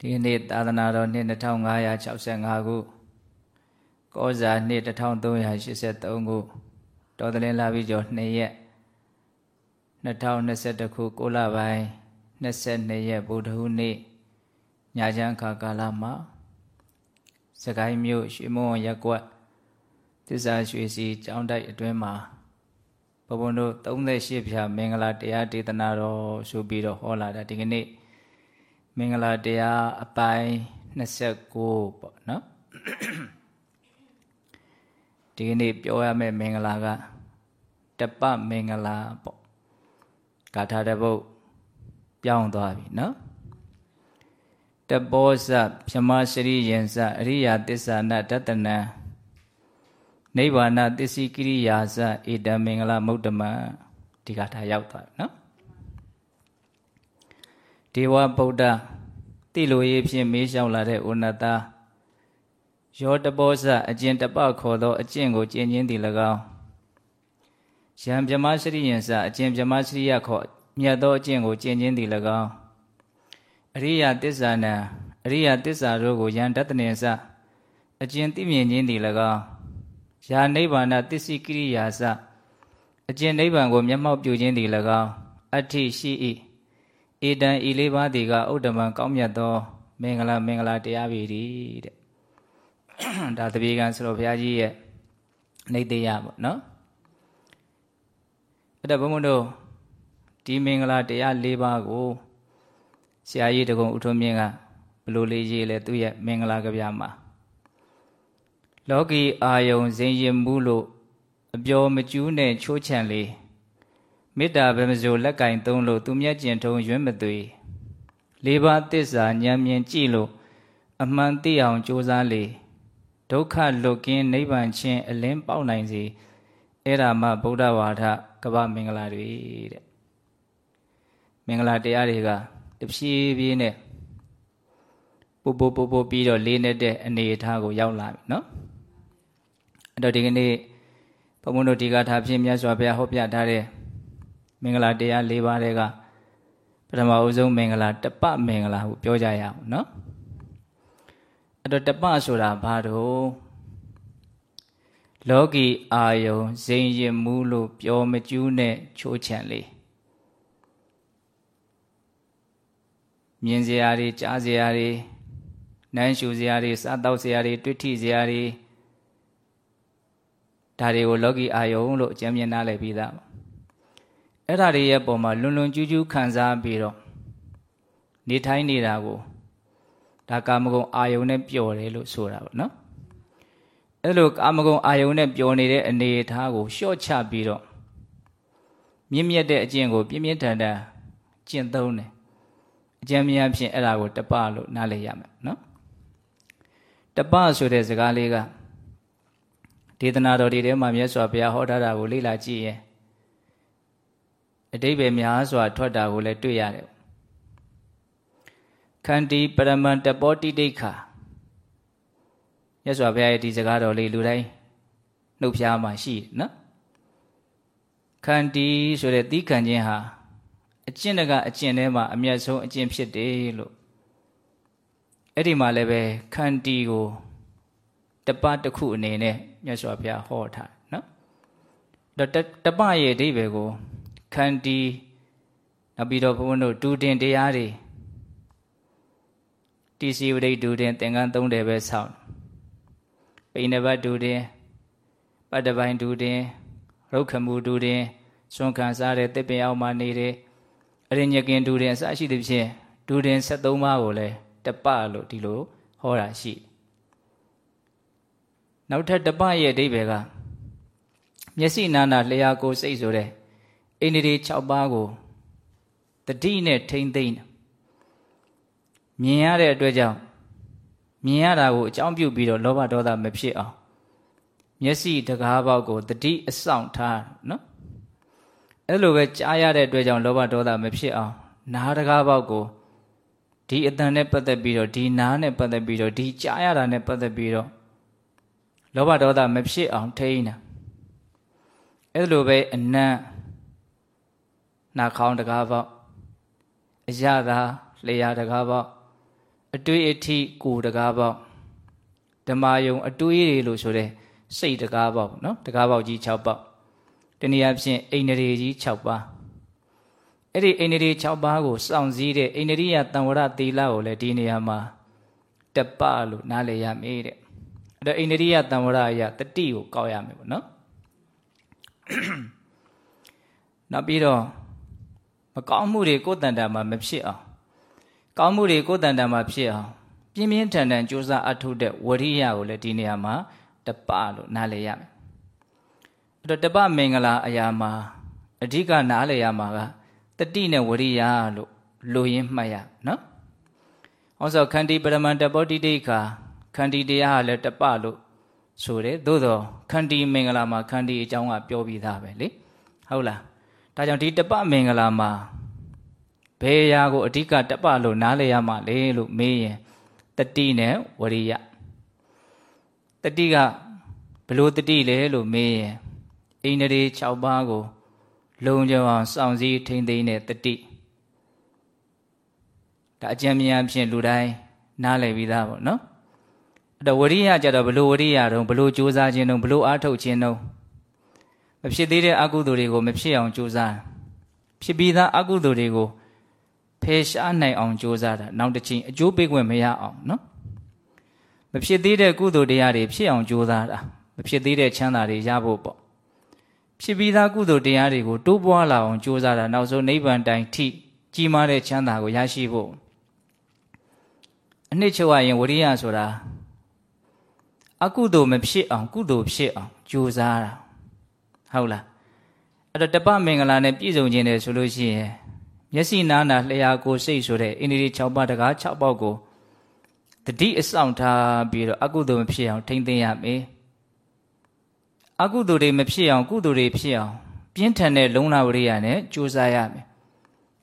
ဒီနေ့သာသနာတော်နှစ်2565ခုကောဇာနှစ်1383ခုတော်တလင်းလာပြီးကျော်2ရက်2021ခု6လပိုင်း22ရက်ဗုဒ္ဓဟူးနေ့ညချမ်းခါကာလမှာစကိုင်းမြို့ရွှေမုံရက်ကွက်သစ္စာရွှေစီကျောင်းတိုက်အတွင်းမှာဘုံဘုံတို့38ဖြာမင်္ဂလာတရားဒေသနာတော်ဆိုပြီးတော့ဟောလာတာဒီကနေ့ မင်္ဂလာတရားအပိုင်း29ပေါ့နော်ဒီကနေ့ပြောရမယ့်မင်္ဂလာကတပမင်္ဂလာပေါ့ဂါထာတစ်ပုဒ်ပြောင်းသွားပြီနော်တပောဇဖြမစရိယင်ဇအရိယာတစ္ဆာနတတနံနိဗ္ဗာနသစ္စည်းကိရိယာဇဧတံမင်္ဂလာမုဒ္ဓမဒီဂါထာရောက်သွားပြီနော်ဒေဝဗုဒ္ဓ တိလိုရေးဖြင့်မေးလျှောက်လာတဲ့ဩနတာယောတပောဇအကျင့်တပခေါ်သောအကျင့်ကိုကျင့်ခြင်းသည်၎င်းယံဗြမစရိယံစအကျင့်ဗြမစရိယခေါ်မြတ်သောအကျင့်ကိုကျင့်ခြင်းသည်၎င်းအရိယတစ္ဆာနံအရိယတစ္ဆာတို့ကိုယံတတနေစအကျင့်သိမြင်ခြင်းသည်၎င်းယာနိဗ္ဗာန်သစ္စိကိရိယာစအကျင့်နိဗ္ဗာန်ကိုမျက်မှောက်ပြုခြင်းသည်၎င်းအဋ္ဌိရှိ၏ ဧတံဤလေးပါးသည်ကဥဒ္ဓမံကောင်းမြတ်သော မင်္ဂလာမင်္ဂလာတရားပေသည်တဲ့ဒါတပြေကံဆိုတော့ဘုရားကြီးရဲ့နေသေးရပေါ့နော်အဲ့တော့ဘုန်းဘုန်းတို့ဒီမင်္ဂလာတရား၄ပါးကိုဆရာကြီးတကုံဥထုံးမြင့်ကဘလို့လေးရေးလဲသူ့ရဲ့မင်္ဂလာကြပြမှာလောကီအာယုံဇင်ရင်မှုလို့အပျော်မကျူးနဲ့ချိုးချံလေး မေတ္တာဗမစိုလက်ကင်သုံးလို့သူမျက်ကျင်ထုံရွံ့မသွေလေးပါးသစ္စာဉာဏ်မြင်ကြည့်လို့အမှန်သိအောင်ကြိုးစားလေဒုက္ခလွတ်ကင်းနိဗ္ဗာန်ချင်းအလင်းပေါက်နိုင်စေအဲ့ဒါမှဗုဒ္ဓဝါဒကပ္ပမင်္ဂလာတွေတဲ့မင်္ဂလာတရားတွေကတဖြည်းဖြည်းနဲ့ပို့ပို့ပို့ပို့ပြီးတော့လေးနေတဲ့အနေအထားကိုရောက်လာပြီเนาะအဲ့တော့ဒီကနေ့ဘုံဘုံတို့ဒီကထာဖြင့်မြတ်စွာဘုရားဟောပြထားတဲ့ မင်္ဂလာတရား၄ပါးတွေကပထမအဦးဆုံးမင်္ဂလာတပမင်္ဂလာဟုပြောကြရအောင်နော်အဲ့တော့တပဆိုတာဘာတော့လောကီအာယုံဇိမ်ရင်မူးလို့ပြောမကျူးနဲ့ချိုးချံလေးမြင်စရာတွေကြားစရာတွေနမ်းရှူစရာတွေစားတောက်စရာတွေတွေ့ထိစရာတွေဒါတွေကိုလောကီအာယုံလို့အကျဉ်းမြင်နားလည်ပြီးသားပါ အဲ့ဒါတွေရဲ့ပုံမှာလွန်လွန်ကျူးကျူးခံစားပြီးတော့နေထိုင်နေတာကိုဒါကာမဂုဏ်အာယုံနဲ့ပျော်တယ်လို့ဆိုတာပေါ့နော်အဲ့လိုကာမဂုဏ်အာယုံနဲ့ပျော်နေတဲ့အနေအထားကိုလျှော့ချပြီးတော့မြင့်မြတ်တဲ့အကျင့်ကို ပြင်းပြင်းထန်ထန်ကျင့်သုံးတယ်အကျဉ်းများဖြင့်အဲ့ဒါကိုတပလို့နားလည်ရမယ်နော်တပဆိုတဲ့စကားလေးကဒေသနာတော်ဒီထဲမှာမြတ်စွာဘုရားဟောထားတာကိုလေ့လာကြည့်ရင် အတိပ္ပယ်များစွာထွက်တာကိုလည်းတွေ့ရတယ်ခန္တီပရမန်တပောတိဒိဋ္ဌာရသော်ဘုရားရဲ့ဒီစကားတော်လေးလူတိုင်းနှုတ်ဖျားမှာရှိနော်ခန္တီဆိုတဲ့သီးခံခြင်းဟာအကျင့်တကအကျင့်ထဲမှာအမျက်ဆုံးအကျင့်ဖြစ်တယ်လို့အဲ့ဒီမှာလည်းပဲခန္တီကိုတပတစ်ခုအနေနဲ့မြတ်စွာဘုရားဟောထားနော်တော့တပရဲ့အဓိပ္ပာယ်ကို ခန္တီနောက်ပြီးတော့ဘုန်းဘုန်းတို့ဒူတင်တရားတွေတိစီဝိဒိဒူတင်သင်္ကန်းသုံးတယ်ပဲဆောင်းပိဏဘတ်ဒူတင်ပတ္တပိုင်းဒူတင်ရုတ်ခမှုဒူတင်ဆွန်ခံစားတဲ့တစ်ပင်အောက်မှာနေတယ်အရင်ညကင်ဒူတင်အစရှိသဖြင့်ဒူတင်73ပါးကိုလည်းတပလို့ဒီလိုဟောတာရှိနောက်ထပ်တပရဲ့အဓိပ္ပာယ်ကမျက်စိနာနာလျှာကိုစိတ်ဆိုတဲ့ အိန္ဒြေ6ပါးကိုတတိနဲ့ထိမ့်သိမ့်မြင်ရတဲ့အတွက်ကြောင့်မြင်ရတာကိုအကြောင်းပြုပြီးတော့လောဘဒေါသမဖြစ်အောင်မျက်စိတကားပေါက်ကိုတတိအဆောင်ထားနော်အဲ့လိုပဲကြားရတဲ့အတွက်ကြောင့်လောဘဒေါသမဖြစ်အောင်နားတကားပေါက်ကိုဒီအတန်နဲ့ပတ်သက်ပြီးတော့ဒီနားနဲ့ပတ်သက်ပြီးတော့ဒီကြားရတာနဲ့ပတ်သက်ပြီးတော့လောဘဒေါသမဖြစ်အောင်ထိန်းတာအဲ့လိုပဲအနံ့ နှာခေါင်းတကားပေါက်အရသာလျှာတကားပေါက်အတွေ့အထိကိုတကားပေါက်ဓမ္မယုံ အတွေးတွေလို့ဆိုတဲ့စိတ်တကားပေါက်နော်တကားပေါက်ကြီး6ပေါက်တနည်းအားဖြင့်အိန္ဒြေကြီး6ပါးအဲ့ဒီအိန္ဒြေ6ပါးကိုစောင့်စည်းတဲ့အိန္ဒြိယတံဝရသီလကိုလည်းဒီနေရာမှာတပလို့နားလည်ရမေးတဲ့အဲ့တော့အိန္ဒြိယတံဝရအရတတိကိုကောက်ရမယ်ပေါ့နော်နောက်ပြီးတော့မ ကောင်းမှုတွေကိုယ်တန်တာမှာမဖြစ်အောင်ကောင်းမှုတွေကိုယ်တန်တာမှာဖြစ်အောင်ပြင်းပြင်းထန်ထန်ကြိုးစားအထုတ်တဲ့ဝရိယကိုလည်းဒီနေရာမှာတပလို့နားလည်ရမယ်အဲ့တော့တပမင်္ဂလာအရာမှာအဓိကနားလည်ရမှာကတတိနဲ့ဝရိယလို့လိုရင်းမှတ်ရနော်။ဟောဆိုခန္တီပရမန္တပောတိတိခာခန္တီတရားကလည်းတပလို့ဆိုတယ်သို့တော့ခန္တီမင်္ဂလာမှာခန္တီအကြောင်းကပြောပြီးသားပဲလေဟုတ်လား ဒါကြောင့်ဒီတပမင်္ဂလာမှာဘယ်ရာကိုအဓိကတပလို့နားလည်ရမှာလေလို့မေးရင်တတိနဲ့ဝရိယတတိကဘလို့တတိလဲလို့မေးရင်အိန္ဒြေ6ပါးကို လုံခြုံအောင်စောင့်စည်းထိမ့်သိမ်းတဲ့တတိဒါအကြံဉာဏ်ဖြင့်လူတိုင်းနားလည်ပြီးသားပေါ့နော်အဲ့တော့ဝရိယကြတော့ဘလို့ဝရိယတုံးဘလို့ကြိုးစားခြင်းတုံးဘလို့အားထုတ်ခြင်းတုံး မဖြစ်သေးတဲ့အကုသိုလ်တွေကိုမဖြစ်အောင်ကြိုးစားဖြစ်ပြီးသားအကုသိုလ်တွေကိုဖယ်ရှားနိုင်အောင်ကြိုးစားတာနောက်တစ်ချိန်အကျိုးပေးခွင့်မရအောင်နော်မဖြစ်သေးတဲ့ကုသိုလ်တရားတွေဖြစ်အောင်ကြိုးစားတာမဖြစ်သေးတဲ့ချမ်းသာတွေရဖို့ပေါ့ဖြစ်ပြီးသားကုသိုလ်တရားတွေကိုတိုးပွားလာအောင်ကြိုးစားတာနောက်ဆုံးနိဗ္ဗာန်တိုင်ထိကြီးမားတဲ့ချမ်းသာကိုရရှိဖို့အနှစ်ချုပ်ရရင်ဝရိယဆိုတာအကုသိုလ်မဖြစ်အောင်ကုသိုလ်ဖြစ်အောင်ကြိုးစားတာ ဟုတ်လားအဲ့တော့တပမင်္ဂလာနဲ့ပြည့်စုံခြင်းတယ်ဆိုလို့ရှိရင်မျက်စိနာနာလျှာကိုစိတ်ဆိုတဲ့အိန္ဒြေ6ပါးတကား6ပေါက်ကိုတတိအဆောင်ထားပြီးတော့အကုသိုလ်မဖြစ်အောင်ထိမ့်သိမ်းရမယ်အကုသိုလ်တွေမဖြစ်အောင်ကုသိုလ်တွေဖြစ်အောင်ပြင်းထန်တဲ့လုံလဝရိယနဲ့ကြိုးစားရမယ်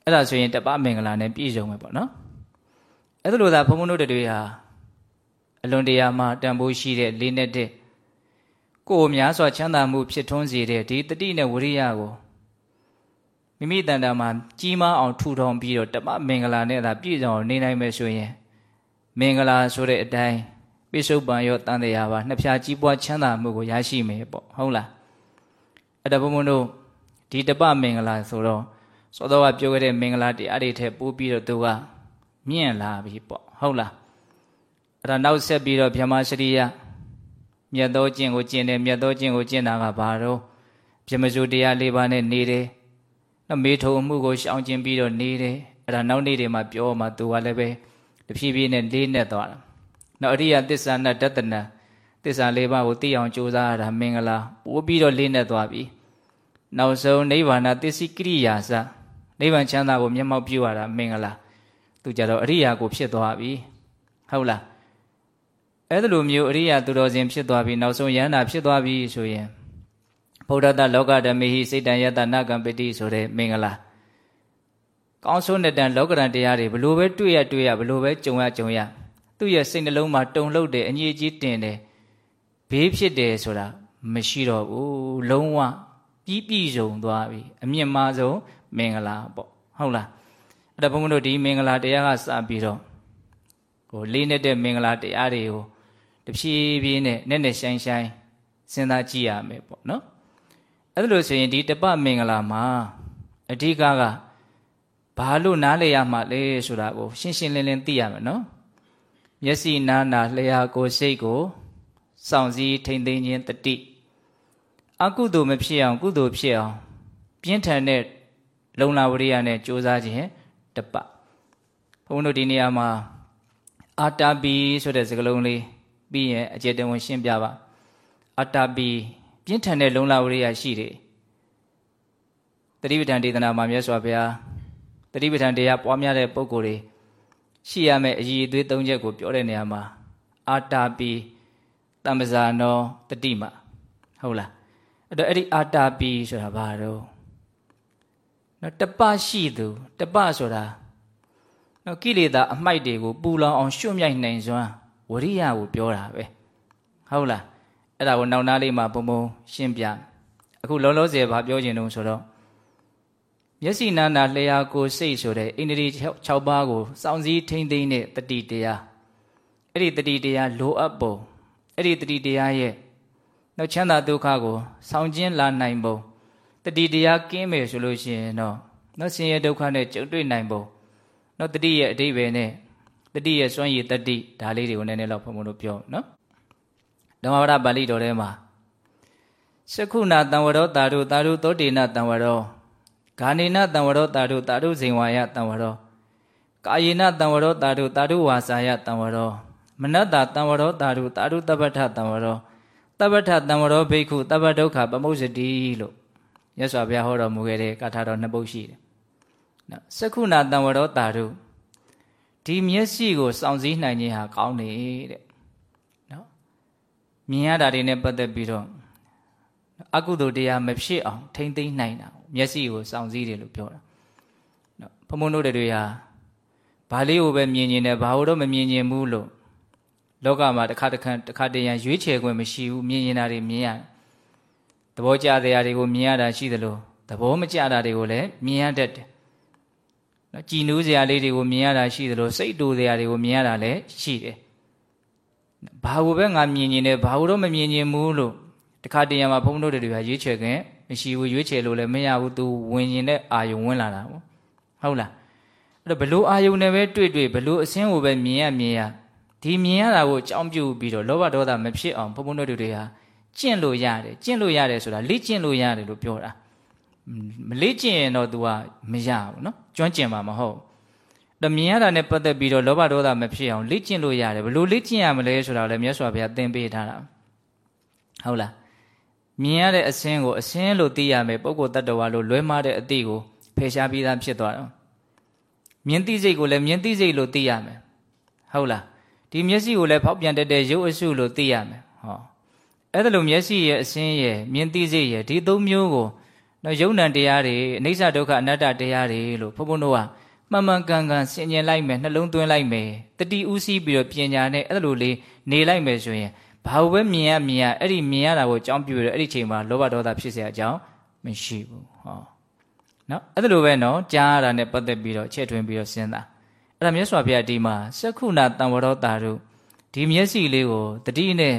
အဲ့ဒါဆိုရင်တပမင်္ဂလာနဲ့ပြည့်စုံမယ်ပေါ့နော်အဲ့ဒါလို့သာဘုံဘုံတို့တွေဟာအလွန်တရာမှတန်ဖိုးရှိတဲ့လေးနဲ့တဲ့ ကိုယ်များစွာချမ်းသာမှုဖြစ်ထွန်းစေတဲ့ဒီတတိနဲ့ဝရိယကိုမိမိတန်တာမှာကြီးမားအောင်ထူထောင်ပြီးတော့တမမင်္ဂလာနဲ့သာပြည့်စုံအောင်နေနိုင်မယ်ဆိုရင်မင်္ဂလာဆိုတဲ့အတိုင်းပိစုပန်ရောတန်တရားပါနှစ်ဖြာကြီးပွားချမ်းသာမှုကိုရရှိမယ်ပေါ့ဟုတ်လားအဲ့ဒါဘုံဘုံတို့ဒီတပမင်္ဂလာဆိုတော့စောတော်ကပြောခဲ့တဲ့မင်္ဂလာတရားတွေထက်ပိုပြီးတော့သူကမြင့်လာပြီပေါ့ဟုတ်လားအဲ့ဒါနောက်ဆက်ပြီးတော့ဗြဟ္မာစရိယ မြတ်သောကျင့်ကိုကျင့်တယ်မြတ်သောကျင့်ကိုကျင့်တာကဘာတော့ဗြဟ္မစုတရား၄ပါးနဲ့နေတယ်နောက်မေထုံမှုကိုရှောင်ကျင်ပြီးတော့နေတယ်အဲ့ဒါနောက်နေ့တွေမှာပြောမှသူကလည်းပဲတဖြည်းဖြည်းနဲ့လေးနဲ့သွားတာနောက်အရိယသစ္စာနဲ့တတနာသစ္စာ၄ပါးကိုသိအောင်ကြိုးစားရတာမင်္ဂလာပို့ပြီးတော့လေးနဲ့သွားပြီနောက်ဆုံးနိဗ္ဗာန်သစ္စိကရိယာစနိဗ္ဗာန်ချမ်းသာကိုမျက်မှောက်ပြုရတာမင်္ဂလာသူကြတော့အရိယာကိုဖြစ်သွားပြီဟုတ်လား အဲ့ဒါလိုမျိုးအရိယာသူတော်စင်ဖြစ်သွားပြီနောက်ဆုံးယန္တာဖြစ်သွားပြီဆိုရင်ဗုဒ္ဓတလောကဓမေဟိစိတ်တံယတနာကံပတိဆိုတဲ့မင်္ဂလာကောင်းဆုံးတဲ့တန်လောကရန်တရားတွေဘလို့ပဲတွေ့ရတွေ့ရဘလို့ပဲကြုံရကြုံရသူ့ရဲ့စိတ်နှလုံးမှာတုန်လှုပ်တယ်အငြိကြီးတင်တယ်ဘေးဖြစ်တယ်ဆိုတာမရှိတော့ဘူးလုံးဝပြီးပြည့်စုံသွားပြီအမြင့်မားဆုံးမင်္ဂလာပေါ့ဟုတ်လားအဲ့ဒါဘုန်းဘုန်းတို့ဒီမင်္ဂလာတရားကစပြီးတော့ဟိုလေးနေတဲ့မင်္ဂလာတရားတွေကို တဖြည်းဖြည်းနဲ့နဲ့နဲ့ရှိုင်းရှိုင်းစဉ်းစားကြည့်ရမယ်ပေါ့နော်အဲ့ဒါလို့ဆိုရင်ဒီတပမင်္ဂလာမှာအဓိကကဘာလို့နားလေရမှာလဲဆိုတာကိုရှင်းရှင်းလင်းလင်းသိရမယ်နော်မျက်စိနားနာလျှာကိုစိတ်ကိုစောင့်စည်းထိမ့်သိမ်းခြင်းတတိအကုသိုလ်မဖြစ်အောင် ကုသိုလ်ဖြစ်အောင် ပြင်းထန်တဲ့လုံလာဝရိယနဲ့ကြိုးစားခြင်းတပဘုန်းတို့ဒီနေရာမှာအာတာပီဆိုတဲ့စကားလုံးလေး ပြီးရင်အကျေတဝင်ရှင်းပြပါအာတာပီပြင်းထန်တဲ့လုံလာဝရိယရှိတယ်တတိပဋ္ဌာန်ဒေသနာမှာမြတ်စွာဘုရားတတိပဋ္ဌာန်တရားပွားများတဲ့ပုဂ္ဂိုလ်တွေရှိရမယ့်အည်အသွေး၃ချက်ကိုပြောတဲ့နေရာမှာအာတာပီတမ္ပဇာနောတတိမဟုတ်လားအဲ့တော့အဲ့ဒီအာတာပီဆိုတာဘာတော့နော်တပရှိသူတပဆိုတာနော်ကိလေသာအမိုက်တွေကိုပူလောင်အောင်ရွှတ်မြိုက်နိုင်စွမ်း ဝရိယကိုပြောတာပဲဟုတ်လားအဲ့ဒါကိုနောက်နားလေးမှာပုံပုံရှင်းပြအခုလောလောဆယ်ဘာပြောချင်တုံးဆိုတော့မျက်စိနာနာလျှာကိုစိတ်ဆိုတဲ့ဣန္ဒြေ6ပါးကိုစောင့်စည်းထိမ့်သိမ့်တဲ့တတိတရားအဲ့ဒီတတိတရားလိုအပ်ပုံအဲ့ဒီတတိတရားရဲ့နောက်ချမ်းသာဒုက္ခကိုဆောင်ကျဉ်လာနိုင်ပုံတတိတရားကင်းမယ်ဆိုလို့ရှိရင်တော့နောက်ဆင်းရဲဒုက္ခနဲ့ကြုံတွေ့နိုင်ပုံနောက်တတိရဲ့အတိပယ်နဲ့ တတိရဲ့စွမ်းရည်တတိဒါလေးတွေကိုနည်းနည်းတော့ဘုံဘုံတို့ပြောနော်ဓမ္မဝရပါဠိတော်ထဲမှာသက္ခုနာတံဝရောတာရုတာရုသောတေနတံဝရောဂာနေနတံဝရောတာရုတာရုဇိန်ဝါယတံဝရောကာယေနတံဝရောတာရုတာရုဝါစာယတံဝရောမနတ္တတံဝရောတာရုတာရုတပ္ပထတံဝရောတပ္ပထတံဝရောဘိက္ခုတပ္ပဒုက္ခပမုစတိလို့မြတ်စွာဘုရားဟောတော်မူခဲ့တဲ့ကာထာတော်နှစ်ပုဒ်ရှိတယ်။နော်သက္ခုနာတံဝရောတာရု ဒီမျက်စိကိုစောင့်စည်းနိုင်ခြင်းဟာကောင်းနေတဲ့နော်မြင်ရတာတွေနဲ့ပတ်သက်ပြီးတော့အကုသိုလ်တရားမဖြစ်အောင်ထိမ့်သိမ့်နိုင်တာမျက်စိကိုစောင့်စည်းတယ်လို့ပြောတာနော်ဘုံဘုံတို့တွေဟာဘာလေးကိုပဲမြင်မြင်တယ်ဘာလို့တော့မမြင်မြင်ဘူးလို့လောကမှာတစ်ခါတစ်ခါတစ်ခါတရံရွေးချယ်ခွင့်မရှိဘူးမြင်ရင်တာတွေမြင်ရတယ်သဘောကျတဲ့အရာတွေကိုမြင်ရတာရှိသလိုသဘောမကျတာတွေကိုလည်းမြင်ရတတ်တယ် နော်ကြည်နူးစရာလေးတွေကိုမြင်ရတာရှိသလိုစိတ်တူစရာတွေကိုမြင်ရတာလည်းရှိတယ်ဘာလို့ပဲငါမြင်နေတယ်ဘာလို့တော့မမြင်ရင်ဘူးလို့တခါတရံမှာဘုန်းတော်တွေကရွေးချယ်ခင်မရှိဘူးရွေးချယ်လို့လည်းမရဘူးသူဝင်ရင်တဲ့အာယုံဝင်လာတာပေါ့ဟုတ်လားအဲ့တော့ဘလို့အာယုံနဲ့ပဲတွေ့တွေ့ဘလို့အစင်းကိုပဲမြင်ရမြင်ရဒီမြင်ရတာကိုကြောင်းပြုပြီးတော့လောဘဒေါသမဖြစ်အောင်ဘုန်းဘုန်းတော်တွေဟာကျင့်လို့ရတယ်ကျင့်လို့ရတယ်ဆိုတာလေ့ကျင့်လို့ရတယ်လို့ပြောတာ မလေ့ကျင့်ရင်တော့ तू ကမရဘူးเนาะကျွမ်းကျင်မှာမဟုတ်တော့မြင်ရတာနဲ့ပတ်သက်ပြီးတော့လောဘဒေါသမဖြစ်အောင်လေ့ကျင့်လို့ရတယ်ဘလို့လေ့ကျင့်ရမလဲဆိုတာလည်းမြတ်စွာဘုရားသင်ပေးထားတာဟုတ်လားမြင်ရတဲ့အစင်းကိုအစင်းလို့သိရမယ်ပုဂ္ဂိုလ်တ attva လို့လွဲမှားတဲ့အတိကိုဖယ်ရှားပြီးသားဖြစ်သွားတော့မြင်သိစိတ်ကိုလည်းမြင်သိစိတ်လို့သိရမယ်ဟုတ်လားဒီမျက်စိကိုလည်းဖောက်ပြန်တတ်တဲ့ရုပ်အစုလို့သိရမယ်ဟောအဲ့ဒါလိုမျက်စိရဲ့အစင်းရဲ့မြင်သိစိတ်ရဲ့ဒီသုံးမျိုးကို တော့ယုံ nant တရားတွေအနိစ္စဒုက္ခအနတ္တတရားတွေလို့ဘုန်းဘုန်းတို့ကမှန်မှန်ကန်ကန်ဆင်ញင်လိုက်မယ်နှလုံးသွင်းလိုက်မယ်တတိဥစည်းပြီးတော့ပညာနဲ့အဲ့လိုလေးနေလိုက်မယ်ဆိုရင်ဘာလို့ပဲမြင်ရမြင်ရအဲ့ဒီမြင်ရတာကိုအကြောင်းပြုရအဲ့ဒီချိန်မှာလောဘဒေါသဖြစ်เสียအကြောင်းမရှိဘူးဟောနော်အဲ့ဒါလိုပဲနော်ကြားရတာနဲ့ပတ်သက်ပြီးတော့ချက်ထွင်းပြီးတော့စဉ်းစားအဲ့ဒါမြတ်စွာဘုရားဒီမှာစက္ခုနာတံဝရောတာတို့ဒီမျက်စိလေးကိုတတိနဲ့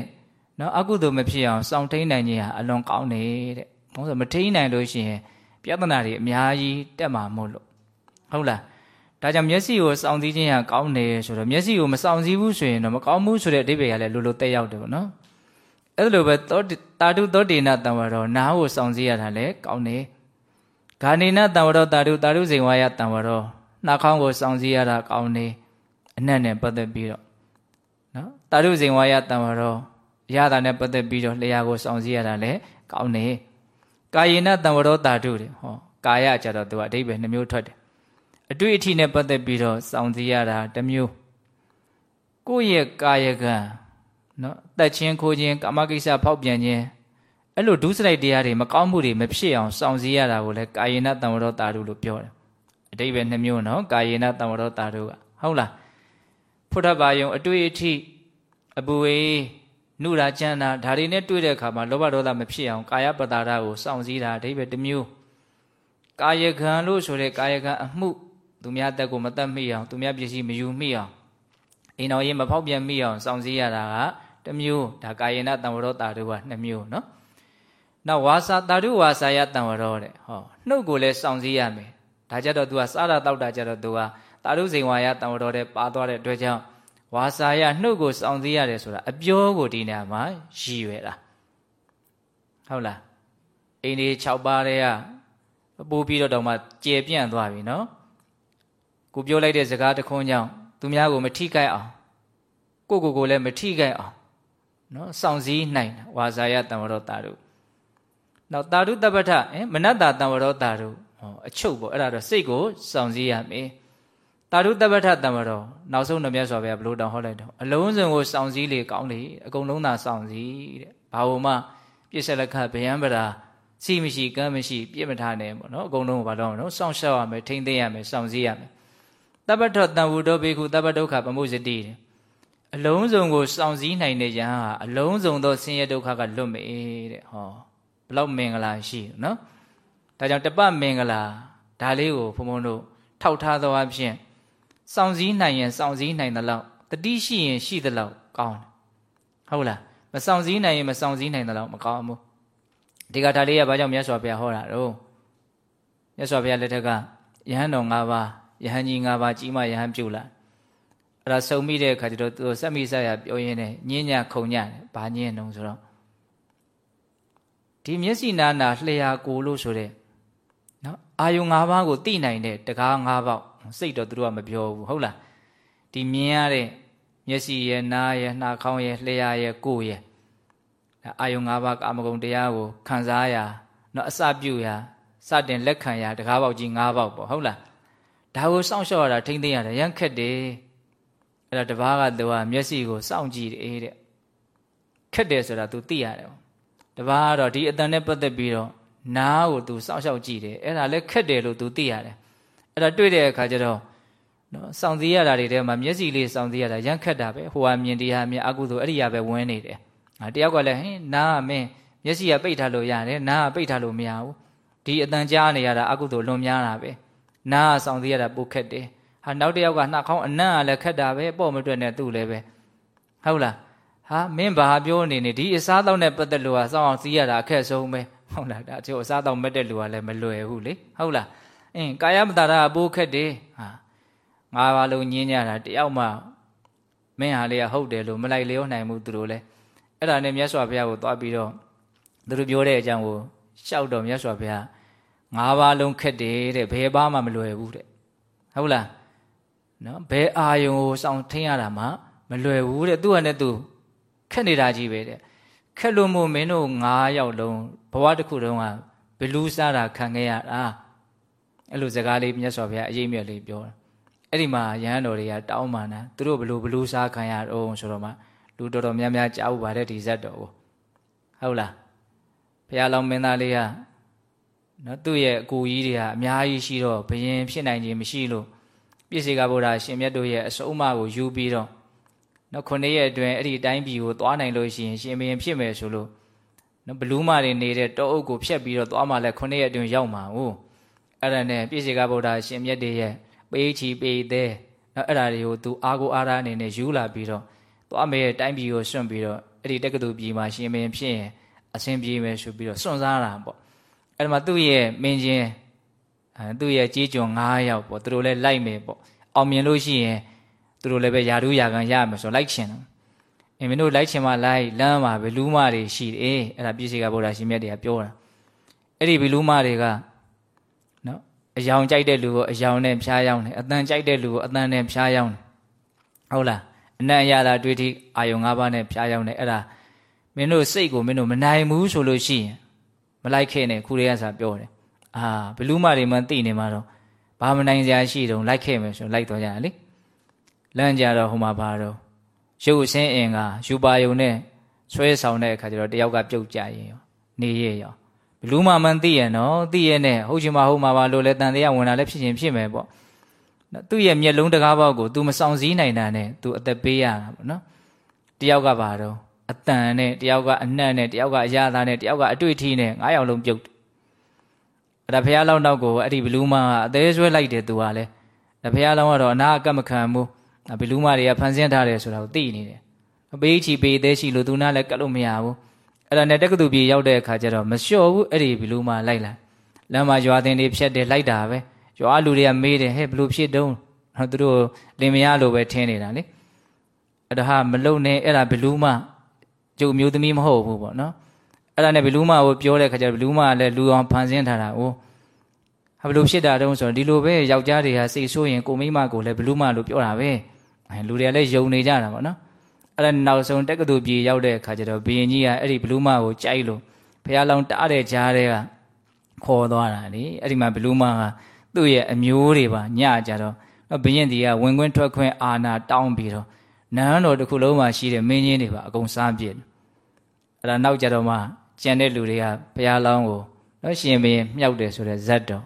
နော်အကုသိုလ်မဖြစ်အောင်စောင့်ထိန်နိုင်ခြင်းဟာအလွန်ကောင်းနေတဲ့ ဘာလို့မထိန်နိုင်လို့ရှိရင်ပြဿနာတွေအများကြီးတက်မှာမို့လို့ဟုတ်လားဒါကြောင့်မျက်စိကိုစောင့်စည်းခြင်းဟာကောင်းတယ်ဆိုတော့မျက်စိကိုမစောင့်စည်းဘူးဆိုရင်တော့မကောင်းဘူးဆိုတဲ့အဓိပ္ပာယ်ကလည်းလိုလိုတက်ရောက်တယ်ပေါ့နော်အဲ့လိုပဲသောတာတုသောတေနတံဝရောနားကိုစောင့်စည်းရတာလည်းကောင်းတယ်ဂာနေနတံဝရောတာတုတာတုဇိန်ဝါယတံဝရောနှာခေါင်းကိုစောင့်စည်းရတာကောင်းတယ်အနက်နဲ့ပတ်သက်ပြီးတော့နော်တာတုဇိန်ဝါယတံဝရောရတာနဲ့ပတ်သက်ပြီးတော့လျှာကိုစောင့်စည်းရတာလည်းကောင်းတယ် ကာယေနတံဝရောတာတုတယ်ဟောကာယကြတော့သူကအဓိပ္ပာယ်နှမျိုးထွက်တယ်အတွေ့အထိနဲ့ပတ်သက်ပြီးတော့စောင့်စည်းရတာတစ်မျိုးကိုယ့်ရဲ့ကာယကံနော်တက်ချင်းခိုးခြင်းကာမကိစ္စဖောက်ပြန်ခြင်းအဲ့လိုဒုစရိုက်တရားတွေမကောင်းမှုတွေမဖြစ်အောင်စောင့်စည်းရတာကိုလည်းကာယေနတံဝရောတာတုလို့ပြောတယ်အတိပ္ပယ်နှမျိုးနော်ကာယေနတံဝရောတာတုကဟုတ်လားဖုဒ္ဓဘာယုံအတွေ့အထိအပူဝေး နုရာကျမ်းနာဒါတွေနဲ့တွေ့တဲ့အခါမှာလောဘဒေါသမဖြစ်အောင်ကာယပတာရကိုစောင့်စည်းတာအတိပ္ပယ်တစ်မျိုးကာယကံလို့ဆိုတဲ့ကာယကံအမှုသူများတက်ကိုမတက်မိအောင်သူများပစ္စည်းမယူမိအောင်အိမ်တော်ရင်မဖောက်ပြန်မိအောင်စောင့်စည်းရတာကတစ်မျိုးဒါကာယေနတံဝရောတာတို့ကနှစ်မျိုးနော်နောက်ဝါစာတာရုဝါစာယတံဝရောတဲ့ဟောနှုတ်ကိုလည်းစောင့်စည်းရမယ်ဒါကြတော့ तू ကစားတာတောက်တာကြတော့ तू ကတာရုစိန်ဝါယတံဝရောတဲ့ပါသွားတဲ့အတွက်ကြောင့် ဝါစာယနှုတ်ကိုစောင့်စည်းရတယ်ဆိုတာအပြောကိုဒီနေရာမှာရည်ရွယ်တာဟုတ်လားအိန္ဒိ6ပါးတဲ့ကပိုးပြီးတော့တော့မှကျေပြန့်သွားပြီနော်ကိုပြောလိုက်တဲ့စကားတခွန်းကြောင့်သူများကိုမထိခိုက်အောင်ကိုကိုကိုလည်းမထိခိုက်အောင်နော်စောင့်စည်းနိုင်ဝါစာယတံဝရောတာတို့နောက်တာရုတပ္ပထအဲမနတ္တာတံဝရောတာတို့ဟောအချုပ်ပေါ့အဲ့ဒါတော့စိတ်ကိုစောင့်စည်းရမယ် တာရုတပ္ပထတံဝရောနောက်ဆုံးတော့မြတ်စွာဘုရားဘလို့တောင်းဟောလိုက်တော့အလုံးစုံကိုစောင့်စည်းလေကောင်းလေအကုန်လုံးသာစောင့်စည်းတဲ့ဘာဝမှပြစ္ဆလက္ခဗျံပရာစီမရှိကမ်းမရှိပြစ်မထားနဲ့ပေါ့နော်အကုန်လုံးကိုဘာလို့အောင်စောင့်ရှောက်ရမယ်ထိမ့်သိမ့်ရမယ်စောင့်စည်းရမယ်တပ္ပထောတံဝုတောဘေခုတပ္ပဒုက္ခပမုစတိအလုံးစုံကိုစောင့်စည်းနိုင်တဲ့ယဟန်ဟာအလုံးစုံသောဆင်းရဲဒုက္ခကလွတ်မေတဲ့ဟောဘလောက်မင်္ဂလာရှိနော်ဒါကြောင့်တပ္ပမင်္ဂလာဒါလေးကိုဘုံဘုံတို့ထောက်ထားသောအဖြစ် စောင့်စည်းနိုင်ရင်စောင့်စည်းနိုင်သလောက်တတိရှိရင်ရှိသလောက်ကောင်းတယ်ဟုတ်လားမစောင့်စည်းနိုင်ရင်မစောင့်စည်းနိုင်သလောက်မကောင်းဘူးဒီကဒါလေးကဘာကြောင့်မြတ်စွာဘုရားဟောတာတော့မြတ်စွာဘုရားလက်ထက်ကယဟန်တော်၅ပါးယဟန်ကြီး၅ပါးကြီးမယဟန်ပြုလာအဲ့ဒါစုံမိတဲ့အခါကျတော့သူစက်မိဆက်ရပြောရင်းနဲ့ညင်းညခုံညတယ်ဘာညင်းတော့ဆိုတော့ဒီမျက်စိနာနာလျှာကိုလို့ဆိုတဲ့နော်အာယုံ၅ပါးကိုသိနိုင်တဲ့တကား၅ပေါက် စိတ်တော့သူတို့ကမပြောဘူးဟုတ်လားဒီမြင်ရတဲ့မျက်စိရဲ့နားရဲ့နှာခေါင်းရဲ့လျှာရဲ့ကိုယ်ရဲ့အာယုံ၅ပါးကာမဂုဏ်တရားကိုခံစားရနော်အစပြုရစတင်လက်ခံရတကားပေါက်ကြီး၅ပေါက်ပေါ့ဟုတ်လားဒါကိုစောင့်ရှောက်ရတာထိမ့်သိမ်းရတယ်ရမ်းခက်တယ်အဲ့ဒါတပားကသူကမျက်စိကိုစောင့်ကြည့်တယ်တဲ့ခက်တယ်ဆိုတာ तू သိရတယ်တပားကတော့ဒီအတန်နဲ့ပတ်သက်ပြီးတော့နားကို तू စောင့်ရှောက်ကြည့်တယ်အဲ့ဒါလည်းခက်တယ်လို့ तू သိရတယ် အဲ့ဒါတွေ့တဲ့အခါကျတော့နော်စောင့်စည်းရတာတွေထဲမှာမျက်စိလေးစောင့်စည်းရတာရမ်းခက်တာပဲဟိုဟာမြင်တရားမြင်အကုသိုလ်အဲ့ဒီရပဲဝင်နေတယ်ဟာတယောက်ကလည်းဟင်နားကမင်းမျက်စိကပိတ်ထားလို့ရတယ်နားကပိတ်ထားလို့မရဘူးဒီအတန်ကြားနေရတာအကုသိုလ်လွန်များတာပဲနားကစောင့်စည်းရတာပိုခက်တယ်ဟာနောက်တစ်ယောက်ကနှာခေါင်းအနံ့ကလည်းခက်တာပဲပေါ့မတွက်နဲ့သူ့လည်းပဲဟုတ်လားဟာမင်းဘာပြောနေနေဒီအစားတော့နဲ့ပတ်သက်လို့ကစောင့်အောင်စီးရတာအခက်ဆုံးပဲဟုတ်လားဒါချို့အစားတော့မက်တဲ့လူကလည်းမလွယ်ဘူးလေဟုတ်လား အင်းကာယမတာရအပိုးခက်တယ်ဟာငါးပါးလုံးညင်းကြတာတယောက်မှမင်းဟာလေးကဟုတ်တယ်လို့မလိုက်လျောနိုင်ဘူးသူတို့လည်းအဲ့ဒါနဲ့မြတ်စွာဘုရားကိုသွားပြီးတော့သူတို့ပြောတဲ့အကြောင်းကိုရှောက်တော့မြတ်စွာဘုရားငါးပါးလုံးခက်တယ်တဲ့ဘယ်ပါမှမလွယ်ဘူးတဲ့ဟုတ်လားနော်ဘယ်အာယုံကိုစောင့်ထင်းရတာမှမလွယ်ဘူးတဲ့သူ့ဟာနဲ့သူခက်နေတာကြီးပဲတဲ့ခက်လို့မို့မင်းတို့9ယောက်လုံးဘဝတစ်ခုလုံးကဘလူးစားတာခံခဲ့ရတာ အဲ့လိုစကားလေးမြတ်စွာဘုရားအရေးမြတ်လေးပြောတာအဲ့ဒီမှာရဟန်းတော်တွေကတောင်းပန်တာသူတို့ဘလူးဘလူးစားခံရတော့ဆိုတော့မှလူတော်တော်များများကြားဥပါတဲ့ဒီဇက်တော်ကိုဟုတ်လားဘုရားလောင်းမင်းသားလေးကနော်သူ့ရဲ့အကူကြီးတွေကအများကြီးရှိတော့ဘယင်ဖြစ်နိုင်ခြင်းမရှိလို့ပြည့်စေကဗုဒ္ဓရှင်မြတ်တို့ရဲ့အစုံအမကိုယူပြီးတော့နော်ခုနှစ်ရက်အတွင်းအဲ့ဒီတိုင်းပြည်ကိုသွားနိုင်လို့ရှိရင်ရှင်ဘယင်ဖြစ်မယ်ဆိုလို့နော်ဘလူးမာတွေနေတဲ့တောအုပ်ကိုဖျက်ပြီးတော့သွားမှလည်းခုနှစ်ရက်အတွင်းရောက်မှာဟုတ် အဲ့ဒါနဲ့ပြည့်စေကဗုဒ္ဓရှင်မြတ်တွေရဲ့ပေးချီပေးသေးနော်အဲ့ဒါတွေကိုသူအာကိုအာရအနေနဲ့ယူလာပြီးတော့သွားမယ်တိုင်းပြည်ကိုစွန့်ပြီးတော့အဲ့ဒီတက္ကသိုလ်ပြည်မှာရှင်ဘယင်ဖြစ်ရင်အဆင်ပြေမယ်ဆိုပြီးတော့စွန့်စားတာပေါ့အဲ့ဒါမှသူ့ရဲ့မင်းချင်းအဲသူ့ရဲ့ကြီးကျွန်9ယောက်ပေါ့သူတို့လည်းလိုက်မယ်ပေါ့အောင်မြင်လို့ရှိရင်သူတို့လည်းပဲယာရုယာခံရမယ်ဆိုလိုက်ချင်တယ်အင်းမင်းတို့လိုက်ချင်မှလိုက်လမ်းမှာဘလူးမတွေရှိတယ်အဲ့ဒါပြည့်စေကဗုဒ္ဓရှင်မြတ်တွေကပြောတာအဲ့ဒီဘလူးမတွေကနော် အယောင်ကြိုက်တဲ့လူကိုအယောင်နဲ့ဖျားယောင်းတယ်အတန်ကြိုက်တဲ့လူကိုအတန်နဲ့ဖျားယောင်းတယ်ဟုတ်လားအနံ့ရတာတွေ့ထိအာယုံ၅ပါးနဲ့ဖျားယောင်းတယ်အဲ့ဒါမင်းတို့စိတ်ကိုမင်းတို့မနိုင်ဘူးဆိုလို့ရှိရင်မလိုက်ခဲ့နဲ့ခုလေးကစားပြောတယ်အာဘလူးမတွေမှသိနေမှာတော့ဘာမနိုင်စရာရှိတုံးလိုက်ခဲ့မယ်ဆိုလိုက်တော့ကြရလေလမ်းကြတော့ဟိုမှာဘာတော့ရုပ်အစင်းအင်ကယူပါယုံနဲ့ဆွဲဆောင်တဲ့အခါကျတော့တယောက်ကပြုတ်ကြရင်ရောနေရရော ဘလူးမမှန်သိရနော်သိရနဲ့ဟုတ်ချင်မဟုတ်မှာပါလို့လဲတန်တရားဝင်လာလဲဖြစ်ချင်းဖြစ်မယ်ပေါ့သူ့ရဲ့မျက်လုံးတကားပေါက်ကို तू မဆောင်စည်းနိုင်တာနဲ့ तू အသက်ပေးရတာပေါ့နော်တယောက်ကဘာတော့အတန်နဲ့တယောက်ကအနက်နဲ့တယောက်ကအရာသားနဲ့တယောက်ကအတွေ့အထိနဲ့ငါးယောက်လုံးပြုတ်အဲ့ဒါဘုရားလောက်နောက်ကိုအဲ့ဒီဘလူးမအသေးဆွဲလိုက်တယ်သူကလည်းဒါဘုရားလောင်းကတော့အနာအကမခံဘူးဘလူးမတွေကဖန်ဆင်းထားတယ်ဆိုတာကိုသိနေတယ်အပေးချီပေးသေးရှိလို့သူနာလည်းကတ်လို့မရဘူး အဲ့ဒါနဲ့တက္ကသိုလ်ပြည်ရောက်တဲ့အခါကျတော့မလျှော့ဘူးအဲ့ဒီဘလူးမလိုက်လာလမ်းမှာရွာတင်တွေဖြတ်တယ်လိုက်တာပဲရွာလူတွေကမေးတယ်ဟဲ့ဘလူးဖြစ်တုံးသူတို့လင်မယားလိုပဲထင်းနေတာလေအဲ့ဒါဟာမလုံနဲ့အဲ့ဒါဘလူးမကျုပ်မျိုးသမီးမဟုတ်ဘူးပေါ့နော်အဲ့ဒါနဲ့ဘလူးမကိုပြောတဲ့ခါကျဘလူးမကလည်းလူအောင်ဖန်ဆင်းထားတာ哦ဟာဘလူးဖြစ်တာတုံးဆိုတော့ဒီလိုပဲယောက်ျားတွေကစိတ်ဆိုးရင်ကိုမိမကိုလည်းဘလူးမလို့ပြောတာပဲအဲလူတွေကလည်းယုံနေကြတာပေါ့နော် အဲ့ဒါနောက်ဆုံးတက္ကသိုလ်ပြည်ရောက်တဲ့အခါကျတော့ဘီရင်ကြီးကအဲ့ဒီဘလူးမကိုကြိုက်လို့ဘုရားလောင်းတားတဲ့ကြားတဲ့ကခေါ်သွားတာလေအဲ့ဒီမှာဘလူးမကသူ့ရဲ့အမျိုးတွေပါညကြတော့ဘရင်ဒီကဝင်ခွင့်ထွက်ခွင့်အာနာတောင်းပြီးတော့နန်းတော်တစ်ခုလုံးမှာရှိတဲ့မင်းကြီးတွေပါအကုန်စားပြည့်အဲ့ဒါနောက်ကြတော့မှကျန်တဲ့လူတွေကဘုရားလောင်းကိုနော်ရှင်ဘရင်မြောက်တယ်ဆိုတဲ့ဇတ်တော်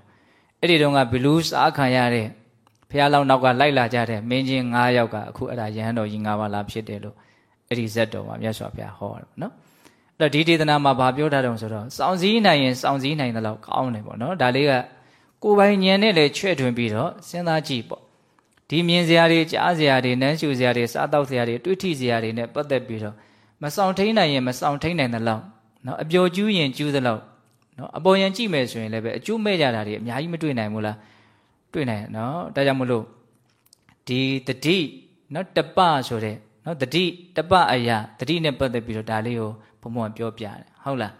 အဲ့ဒီတော့ကဘလူးစားခံရတဲ့ ဘုရားလောင်းနောက်ကလိုက်လာကြတဲ့မင်းကြီး၅ယောက်ကအခုအဲ့ဒါယဟန်တော်ကြီး၅ပါးလာဖြစ်တယ်လို့အဲ့ဒီဇတ်တော်မှာမြတ်စွာဘုရားဟောတယ်နော်အဲ့တော့ဒီဒေသနာမှာဗာပြောထားတယ်ဆိုတော့စောင့်စည်းနိုင်ရင်စောင့်စည်းနိုင်တယ်လို့ကောင်းတယ်ပေါ့နော်ဒါလေးကကိုယ်ပိုင်ဉာဏ်နဲ့လည်းချဲ့ထွင်ပြီးတော့စဉ်းစားကြည့်ပေါ့ဒီမြင်စရာတွေကြားစရာတွေနမ်းရှူစရာတွေစားတောက်စရာတွေတွေးထိစရာတွေနဲ့ပတ်သက်ပြီးတော့မဆောင်ထိန်နိုင်ရင်မဆောင်ထိန်နိုင်တဲ့လောက်နော်အပျော်ကျူးရင်ကျူးသလောက်နော်အပေါ်ယံကြည့်မယ်ဆိုရင်လည်းပဲအကျိုးမဲ့ကြတာတွေအများကြီးမတွေ့နိုင်ဘူးလား တွေ့နိုင်နော်ဒါကြောင့်မလို့ဒီတတိနော်တပဆိုတဲ့နော်တတိတပအရာတတိနဲ့ပတ်သက်ပြီးတော့ဒါလေးကိုဘုံဘုံပြောပြတယ်ဟုတ်လား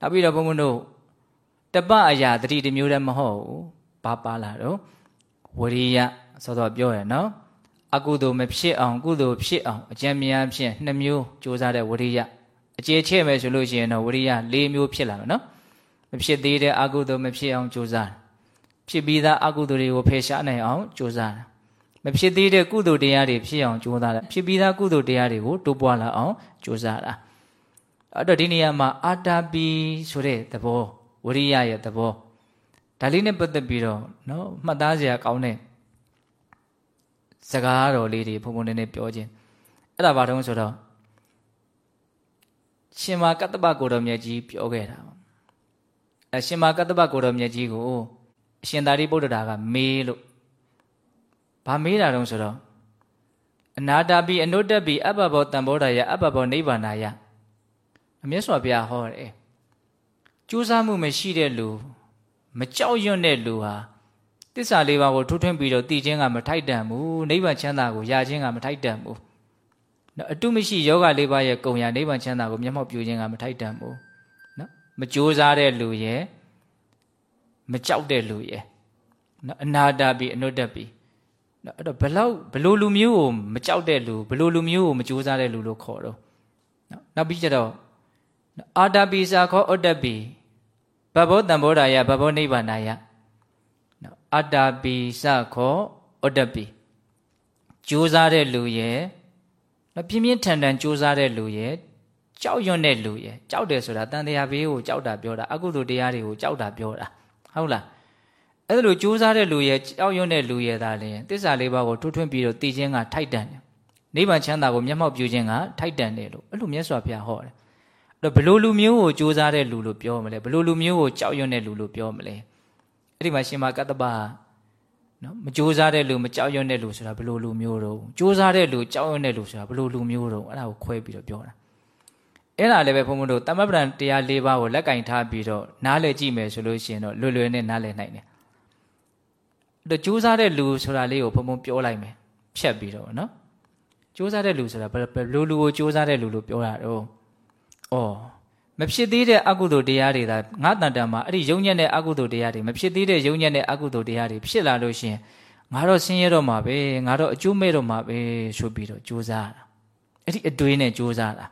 နောက်ပြီးတော့ဘုံဘုံတို့တပအရာတတိတစ်မျိုးတည်းမဟုတ်ဘူးဘာပါလာတော့ဝရိယဆိုတော့ပြောရနော်အကုသိုလ်မဖြစ်အောင်ကုသိုလ်ဖြစ်အောင်အကျဉ်းများဖြင့်နှစ်မျိုးကြိုးစားတဲ့ဝရိယအကျေချဲ့မယ်ဆိုလို့ရှိရင်တော့ဝရိယ၄မျိုးဖြစ်လာမယ်နော်မဖြစ်သေးတဲ့အကုသိုလ်မဖြစ်အောင်ကြိုးစား ဖြစ်ပြီးသားအကုသိုလ်တွေကိုဖယ်ရှားနိုင်အောင်ကြိုးစားမဖြစ်သေးတဲ့ကုသိုလ်တရားတွေဖြစ်အောင်ကြိုးစားတာဖြစ်ပြီးသားကုသိုလ်တရားတွေကိုတိုးပွားလာအောင်ကြိုးစားတာအဲ့တော့ဒီနေရာမှာအာတာပီဆိုတဲ့သဘောဝရိယရဲ့သဘောဒါလေးနဲ့ပတ်သက်ပြီးတော့နော်မှတ်သားစရာကောင်းတဲ့စကားတော်လေးတွေဘုံဘုံနဲ့ပြောခြင်းအဲ့ဒါဘာတုံးဆိုတော့ရှင်မာကတ္တပကိုတော်မြတ်ကြီးပြောခဲ့တာအရှင်မာကတ္တပကိုတော်မြတ်ကြီးကို အရှင်သာရိပုတ္တရာကမေးလို့ဘာမေးတာတုံးဆိုတော့အနာတာပိအနုတ္တပိအပ္ပဘောတံဘောဓာယအပ္ပဘောနိဗ္ဗာနာယအမြတ်စွာဘုရားဟောတယ်ကြိုးစားမှုမရှိတဲ့လူမကြောက်ရွံ့တဲ့လူဟာတစ္ဆာလေးပါးကိုထွထွင်းပြီးတော့တည်ခြင်းကမထိုက်တန်ဘူးနိဗ္ဗာန်ချမ်းသာကိုရခြင်းကမထိုက်တန်ဘူးနော်အတုမရှိယောဂလေးပါးရဲ့ကုံရနိဗ္ဗာန်ချမ်းသာကိုမျက်မှောက်ပြုခြင်းကမထိုက်တန်ဘူးနော်မကြိုးစားတဲ့လူရဲ့ မကြောက်တဲ့လူရဲ့နော်အနာတာပြီးအနုတ္တပြီးနော်အဲ့တော့ဘလောက်ဘလို့လူမျိုးကိုမကြောက်တဲ့လူဘလို့လူမျိုးကိုမကြိုးစားတဲ့လူလို့ခေါ်တော့နော်နောက်ပြီးကြတော့အာတာပိစာခောဩတ္တပိဘဘောတံဘောဓာယဘဘောနိဗ္ဗာနာယနော်အတ္တပိစခောဩတ္တပိကြိုးစားတဲ့လူရဲ့နော်ပြင်းပြင်းထန်ထန်ကြိုးစားတဲ့လူရဲ့ကြောက်ရွံ့တဲ့လူရဲ့ကြောက်တယ်ဆိုတာတန်တရားဘေးကိုကြောက်တာပြောတာအကုသိုလ်တရားတွေကိုကြောက်တာပြောတာ ဟုတ်လားအဲ့ဒါလိုကြိုးစားတဲ့လူရဲ့ကြောက်ရွံ့တဲ့လူရဲ့သားလည်းတစ္ဆာလေးပါးကိုထွထွင်းပြီးတော့တည်ခြင်းကထိုက်တန်တယ်နိဗ္ဗာန်ချမ်းသာကိုမျက်မှောက်ပြုခြင်းကထိုက်တန်တယ်လို့အဲ့လိုမြတ်စွာဘုရားဟောတယ်တော့ဘလို့လူမျိုးကိုကြိုးစားတဲ့လူလို့ပြောမလဲဘလို့လူမျိုးကိုကြောက်ရွံ့တဲ့လူလို့ပြောမလဲအဲ့ဒီမှာရှင်မကတ္တပနော်မကြိုးစားတဲ့လူမကြောက်ရွံ့တဲ့လူဆိုတာဘလို့လူမျိုးတော့ကြိုးစားတဲ့လူကြောက်ရွံ့တဲ့လူဆိုတာဘလို့လူမျိုးတော့အဲ့ဒါကိုခွဲပြီးတော့ပြောတာ အဲ့ဒါလည်းပဲဘုန်းဘုန်းတို့တမ္ပပဒံတရား၄ပါးကိုလက်ကင်ထားပြီးတော့နားလည်ကြည့်မယ်ဆိုလို့ရှိရင်တော့လွယ်လွယ်နဲ့နားလည်နိုင်တယ်တော့ကြိုးစားတဲ့လူဆိုတာလေးကိုဘုံဘုံပြောလိုက်မယ်ဖြတ်ပြီးတော့နော်ကြိုးစားတဲ့လူဆိုတာဘယ်လိုလူကိုကြိုးစားတဲ့လူလို့ပြောတာတော့ဩမဖြစ်သေးတဲ့အကုသိုလ်တရားတွေဒါငါတန်တန်မှာအဲ့ဒီယုံညံ့တဲ့အကုသိုလ်တရားတွေမဖြစ်သေးတဲ့ယုံညံ့တဲ့အကုသိုလ်တရားတွေဖြစ်လာလို့ရှိရင်ငါတော့ဆင်းရဲတော့မှာပဲငါတော့အကျိုးမဲ့တော့မှာပဲဆိုပြီးတော့ကြိုးစားတာအဲ့ဒီအတွေးနဲ့ကြိုးစားတာ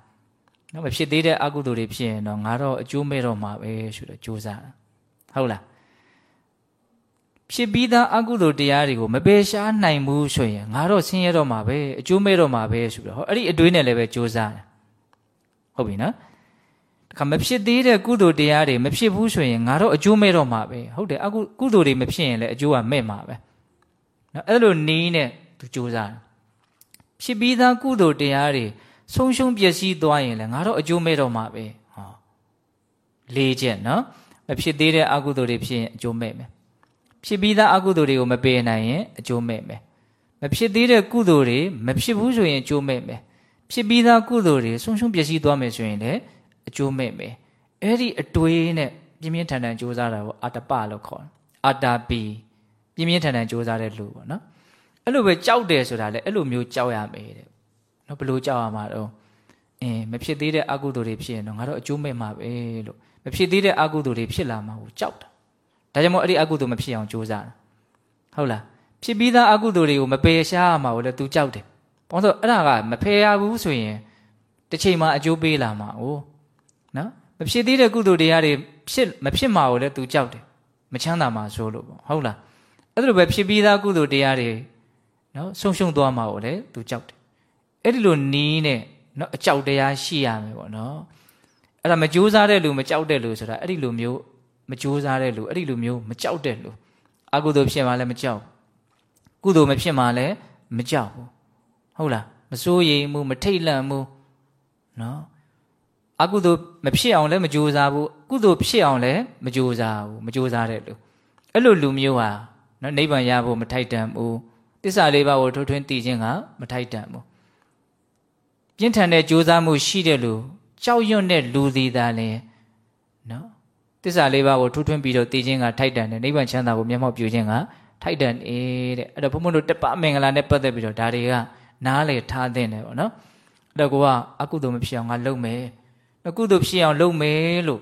နော်မဖြစ်သေးတဲ့အကုသိုလ်တွေဖြစ်ရင်တော့ငါတော့အကျိုးမဲ့တော့မှာပဲဆိုတော့ကြိုးစားတာဟုတ်လားဖြစ်ပြီးသားအကုသိုလ်တရားတွေကိုမပယ်ရှားနိုင်ဘူးဆိုရင်ငါတော့ဆင်းရဲတော့မှာပဲအကျိုးမဲ့တော့မှာပဲဆိုတော့ဟောအဲ့ဒီအတွေးနဲ့လည်းပဲကြိုးစားတယ်ဟုတ်ပြီနော်တခါမဖြစ်သေးတဲ့ကုသိုလ်တရားတွေမဖြစ်ဘူးဆိုရင်ငါတော့အကျိုးမဲ့တော့မှာပဲဟုတ်တယ်အကုကုသိုလ်တွေမဖြစ်ရင်လည်းအကျိုးကမဲ့မှာပဲနော်အဲ့လိုနီးနဲ့သူကြိုးစားတယ်ဖြစ်ပြီးသားကုသိုလ်တရားတွေ ဆုံးရှုံးပျက်စီးသွားရင်လည်းငါတော့အကျိုးမဲ့တော့မှာပဲဟောလေးချက်နော်မဖြစ်သေးတဲ့အကုသိုလ်တွေဖြစ်ရင်အကျိုးမဲ့မယ်ဖြစ်ပြီးသားအကုသိုလ်တွေကိုမပယ်နိုင်ရင်အကျိုးမဲ့မယ်မဖြစ်သေးတဲ့ကုသိုလ်တွေမဖြစ်ဘူးဆိုရင်အကျိုးမဲ့မယ်ဖြစ်ပြီးသားကုသိုလ်တွေဆုံးရှုံးပျက်စီးသွားမယ်ဆိုရင်လည်းအကျိုးမဲ့မယ်အဲ့ဒီအတွေးနဲ့ပြင်းပြင်းထန်ထန်ကြိုးစားတာကိုအာတပလို့ခေါ်တယ်အာတာပီပြင်းပြင်းထန်ထန်ကြိုးစားတဲ့လူပေါ့နော်အဲ့လိုပဲကြောက်တယ်ဆိုတာလည်းအဲ့လိုမျိုးကြောက်ရမယ်တဲ့ နော်ဘလို့ကြောက်ရမှာတော့အင်းမဖြစ်သေးတဲ့အကုသိုလ်တွေဖြစ်ရင်တော့ငါတို့အကျိုးမဲ့မှာပဲလို့မဖြစ်သေးတဲ့အကုသိုလ်တွေဖြစ်လာမှာကိုကြောက်တာဒါကြောင့်မို့အဲ့ဒီအကုသိုလ်မဖြစ်အောင်ကြိုးစားတာဟုတ်လားဖြစ်ပြီးသားအကုသိုလ်တွေကိုမပယ်ရှားရမှာကိုလည်း तू ကြောက်တယ်ဘာလို့ဆိုအဲ့ဒါကမဖယ်ရဘူးဆိုရင်တစ်ချိန်မှာအကျိုးပေးလာမှာ哦နော်မဖြစ်သေးတဲ့ကုသိုလ်တရားတွေဖြစ်မဖြစ်မှာကိုလည်း तू ကြောက်တယ်မချမ်းသာမှာဆိုလို့ပေါ့ဟုတ်လားအဲ့လိုပဲဖြစ်ပြီးသားကုသိုလ်တရားတွေနော်ဆုံရှုံသွားမှာကိုလည်း तू ကြောက်တယ် အဲ့ဒီလိုနီးနဲ့နော်အကြောက်တရားရှိရမယ်ပေါ့နော်အဲ့ဒါမကြိုးစားတဲ့လူမကြောက်တဲ့လူဆိုတာအဲ့ဒီလိုမျိုးမကြိုးစားတဲ့လူအဲ့ဒီလိုမျိုးမကြောက်တဲ့လူအကုသိုလ်ဖြစ်မှလည်းမကြောက်ကုသိုလ်မဖြစ်မှလည်းမကြောက်ဘူးဟုတ်လားမစိုးရိမ်မှုမထိတ်လန့်မှုနော်အကုသိုလ်မဖြစ်အောင်လည်းမကြိုးစားဘူးကုသိုလ်ဖြစ်အောင်လည်းမကြိုးစားဘူးမကြိုးစားတဲ့လူအဲ့လိုလူမျိုးဟာနော်နိဗ္ဗာန်ရဖို့မထိုက်တန်ဘူးသစ္စာလေးပါးကိုထိုးထွင်းသိခြင်းကမထိုက်တန်ဘူး ပြင်းထန်တဲ့ကြိုးစားမှုရှိတဲ့လူကြောက်ရွံ့တဲ့လူသည်သာလင်နော်သစ္စာလေးပါးကိုထိုးထွင်းပြီးတော့သိခြင်းကထိုက်တန်တယ်နိဗ္ဗာန်ချမ်းသာကိုမျက်မှောက်ပြုခြင်းကထိုက်တန်နေတဲ့အဲ့တော့ဘုံဘုံတို့တပမင်္ဂလာနဲ့ပတ်သက်ပြီးတော့ဒါတွေကနားလေထားတဲ့တယ်ပေါ့နော်အဲ့တော့ကိုကအကုသိုလ်မဖြစ်အောင်ငါလုပ်မယ်အကုသိုလ်ဖြစ်အောင်လုပ်မယ်လို့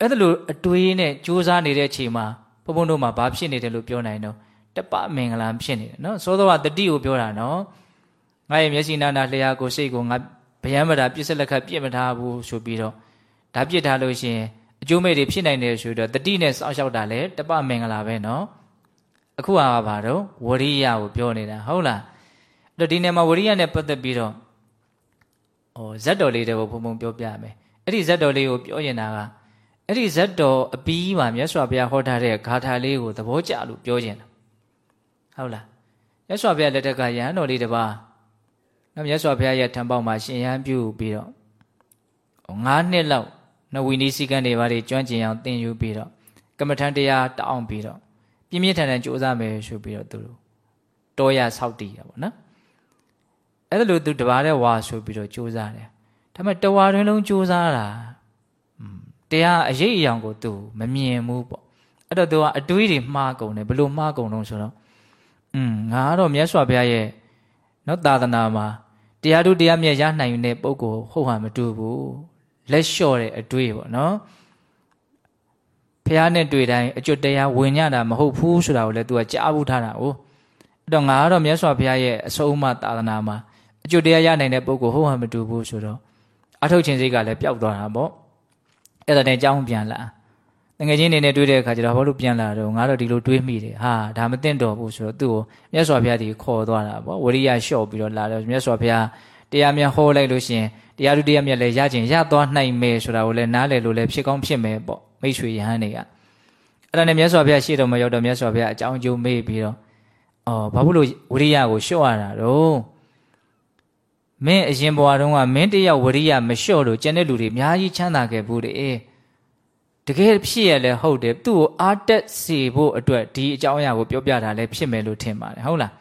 အဲ့ဒါလိုအတွေးနဲ့ကြိုးစားနေတဲ့အချိန်မှာဘုံဘုံတို့မှာဘာဖြစ်နေတယ်လို့ပြောနိုင်တော့တပမင်္ဂလာဖြစ်နေတယ်နော်သောသောကတတိကိုပြောတာနော် ငါရဲ့မျက်စိနာနာလျှာကိုစိတ်ကိုငါဗျမ်းမတာပြစ်စက်လက်ခတ်ပြစ်မထားဘူးဆိုပြီးတော့ဒါပြစ်ထားလို့ရှိရင်အကျိုးမဲ့တွေဖြစ်နိုင်တယ်ဆိုတော့တတိနဲ့စောင့်ရှောက်တာလေတပမင်္ဂလာပဲနော်အခုဟာဘာတော့ဝရိယကိုပြောနေတာဟုတ်လားအဲ့တော့ဒီနေမှာဝရိယနဲ့ပတ်သက်ပြီးတော့ဟောဇက်တော်လေးတွေကိုဘုံဘုံပြောပြမယ်အဲ့ဒီဇက်တော်လေးကိုပြောရင်တာကအဲ့ဒီဇက်တော်အပီးမှာမြတ်စွာဘုရားဟောထားတဲ့ဂါထာလေးကိုသဘောကျလို့ပြောခြင်းဟုတ်လားမြတ်စွာဘုရားလက်ထက်ကယဟန်တော်လေးတစ်ပါး နော်မြတ်စွာဘုရားရဲ့ထံပေါက်မှာရှင်ယဟန်ပြုပြီးတော့9နှစ်လောက်နဝီနီစီကံတွေဘာတွေကျွမ်းကျင်အောင်သင်ယူပြီးတော့ကမ္မထန်တရားတောင်းပြီးတော့ပြင်းပြင်းထန်ထန်ကြိုးစားမယ်ဆိုပြီးတော့သူတို့တောရဆောက်တည်တာပေါ့နော်အဲ့ဒါလို့သူတပါးတဲ့ဝါဆိုပြီးတော့ကြိုးစားတယ်ဒါပေမဲ့တဝါတွင်လုံးကြိုးစားတာတရားအရေးအယောင်ကိုသူမမြင်ဘူးပေါ့အဲ့တော့သူကအတွေးတွေမှားကုန်တယ်ဘလို့မှားကုန်တော့ဆိုတော့อืมငါကတော့မြတ်စွာဘုရားရဲ့နော်သာသနာမှာ တရားတို့တရားမြတ်ရနိုင်တဲ့ပုဂ္ဂိုလ်ဟုတ်ဟာမတူဘူးလက်လျှော့တဲ့အတွေးပေါ့နော်ဖះနဲ့တွေ့တိုင်းအကျွတ်တရားဝင်ညတာမဟုတ်ဘူးဆိုတာကိုလည်းသူကကြားဘူးထားတာ哦အဲ့တော့ငါကတော့မြတ်စွာဘုရားရဲ့အဆုံးအမသာသနာမှာအကျွတ်တရားရနိုင်တဲ့ပုဂ္ဂိုလ်ဟုတ်ဟာမတူဘူးဆိုတော့အထုတ်ခြင်းစိတ်ကလည်းပျောက်သွားတာပေါ့အဲ့ဒါနဲ့အကြောင်းပြန်လာ ငွေချင်းနေနဲ့တွေးတဲ့အခါကျတော့ဘာလို့ပြန်လာတော့ငါတော့ဒီလိုတွေးမိတယ်ဟာဒါမသိတော့ဘူးဆိုတော့သူ့ကိုမြတ်စွာဘုရားဒီခေါ်သွားတာပေါ့ဝရိယလျှော့ပြီးတော့လာတော့မြတ်စွာဘုရားတရားများဟောလိုက်လို့ရှိရင်တရားသူတရားမြတ်လည်းရခြင်းရသွားနိုင်မယ်ဆိုတာကိုလည်းနားလည်လို့လည်းဖြစ်ကောင်းဖြစ်မယ်ပေါ့မိတ်ဆွေယဟန်တွေကအဲ့ဒါနဲ့မြတ်စွာဘုရားရှေ့တော်မှာရောက်တော့မြတ်စွာဘုရားအကြောင်းကျိုးမေးပြီးတော့အော်ဘာလို့ဝရိယကိုလျှော့ရတာတော့မင်းအရင်ဘဝတုန်းကမင်းတယောက်ဝရိယမလျှော့လို့ကျန်တဲ့လူတွေအများကြီးချမ်းသာခဲ့ဘူးတဲ့ တကယ်ဖြစ်ရလဲဟုတ်တယ်သူ့ကိုအားတက်စေဖို့အတွက်ဒီအကြောင်းအရာကိုပြောပြတာလည်းဖြစ်မယ်လို့ထင်ပါတယ်ဟုတ်လား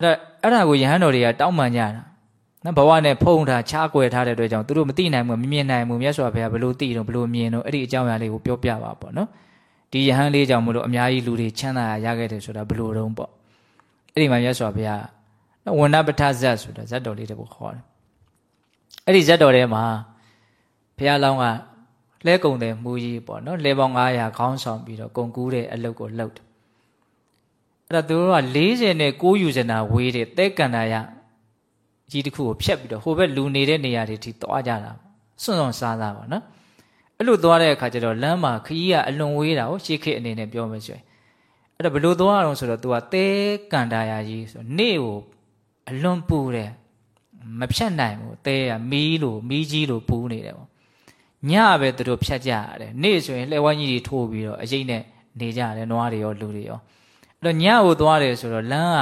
အဲ့အဲ့ဒါကိုယဟန်တော်တွေကတောင်းပန်ကြတာနော်ဘဝနဲ့ဖုံးထားချားကွယ်ထားတဲ့အတွက်ကြောင့်သူတို့မသိနိုင်ဘူးမမြင်နိုင်ဘူးမြတ်စွာဘုရားဘလို့သိတော့ဘလို့မြင်တော့အဲ့ဒီအကြောင်းအရာလေးကိုပြောပြပါပေါ့နော်ဒီယဟန်လေးကြောင့်မလို့အများကြီးလူတွေချမ်းသာရခဲ့တယ်ဆိုတာဘလို့တုံးပေါ့အဲ့ဒီမှာမြတ်စွာဘုရားနော်ဝဏ္ဏပဋ္ဌဇတ်ဆိုတာဇတ်တော်လေးတခုခေါ်တယ်အဲ့ဒီဇတ်တော်ထဲမှာဘုရားလောင်းက လဲကုံတယ်မူကြီးပေါ့နော်လဲပေါင်း900ခေါင်းဆောင်ပြီးတော့ကုံကူးတဲ့အလုပ်ကိုလုပ်တယ်အဲ့ဒါသူတို့က40နဲ့6ယူဇနာဝေးတဲ့တဲကန္တာရကြီးတစ်ခုကိုဖြတ်ပြီးတော့ဟိုဘက်လူနေတဲ့နေရာတွေထိသွားကြတာစွန့်စွန့်စားစားပါနော်အဲ့လိုသွားတဲ့အခါကျတော့လမ်းမှာခကြီးကအလွန်ဝေးတာကိုရှေ့ခေတ်အနေနဲ့ပြောမှဆိုရင်အဲ့တော့ဘလို့သွားအောင်ဆိုတော့ तू ကတဲကန္တာရကြီးဆိုနေ့ကိုအလွန်ပူတယ်မဖြတ်နိုင်ဘူးတဲကမီးလိုမီးကြီးလိုပူနေတယ်ပေါ့ ညပဲသူတို့ဖြတ်ကြရတယ်နေ့ဆိုရင်လှဲဝိုင်းကြီးတွေထိုးပြီးတော့အရေးနဲ့နေကြတယ်နွားတွေရောလူတွေရောအဲ့တော့ညကိုသွားတယ်ဆိုတော့လမ်းက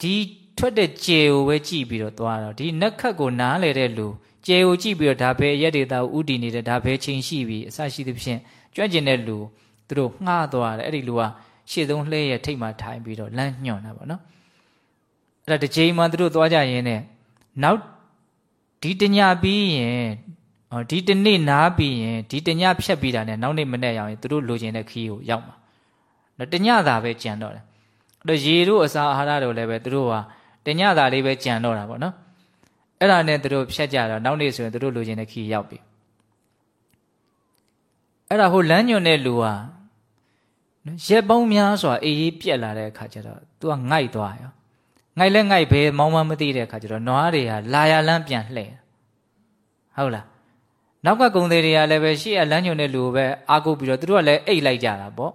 ဒီထွက်တဲ့ကြယ်ကိုပဲကြည့်ပြီးတော့သွားတော့ဒီနက်ခတ်ကိုနားလေတဲ့လူကြယ်ကိုကြည့်ပြီးတော့ဒါပဲရက်ဒေတာဥတည်နေတဲ့ဒါပဲချိန်ရှိပြီးအစရှိသဖြင့်ကြွကျင်တဲ့လူသူတို့ငှားသွားတယ်အဲ့ဒီလူကရှေ့ဆုံးလှဲရဲ့ထိတ်မှထိုင်ပြီးတော့လမ်းညွှန်တာပေါ့နော်အဲ့ဒါတစ်ချိန်မှသူတို့သွားကြရင်ねနောက်ဒီတညပြီးရင် ဟောဒီတနေ့နားပြီးရင်ဒီတညဖြတ်ပြီးတာနဲ့နောက်နေ့မနေ့ရောက်ရင်သူတို့လိုချင်တဲ့ခီးကိုရောက်မှာနော်တညသာပဲကြံတော့တယ်အဲ့တော့ရေတို့အစာအာဟာရတို့လည်းပဲသူတို့ဟာတညသာလေးပဲကြံတော့တာပေါ့နော်အဲ့ဒါနဲ့သူတို့ဖြတ်ကြတော့နောက်နေ့ဆိုရင်သူတို့လိုချင်တဲ့ခီးရောက်ပြီအဲ့ဒါဟိုလမ်းညွန်တဲ့လူဟာရက်ပေါင်းများစွာအေးအေးပြက်လာတဲ့အခါကျတော့ तू ကငိုက်သွားရောငိုက်လဲငိုက်ဘဲမောင်းမမသိတဲ့အခါကျတော့နွားတွေဟာလာရလန်းပြန်လှဲ့ဟုတ်လား နောက်ကကုံသေးတွေကလည်းပဲရှေ့ကလမ်းညွန်တဲ့လူကိုပဲအားကိုးပြီးတော့သူတို့ကလည်းအိတ်လိုက်ကြတာပေါ့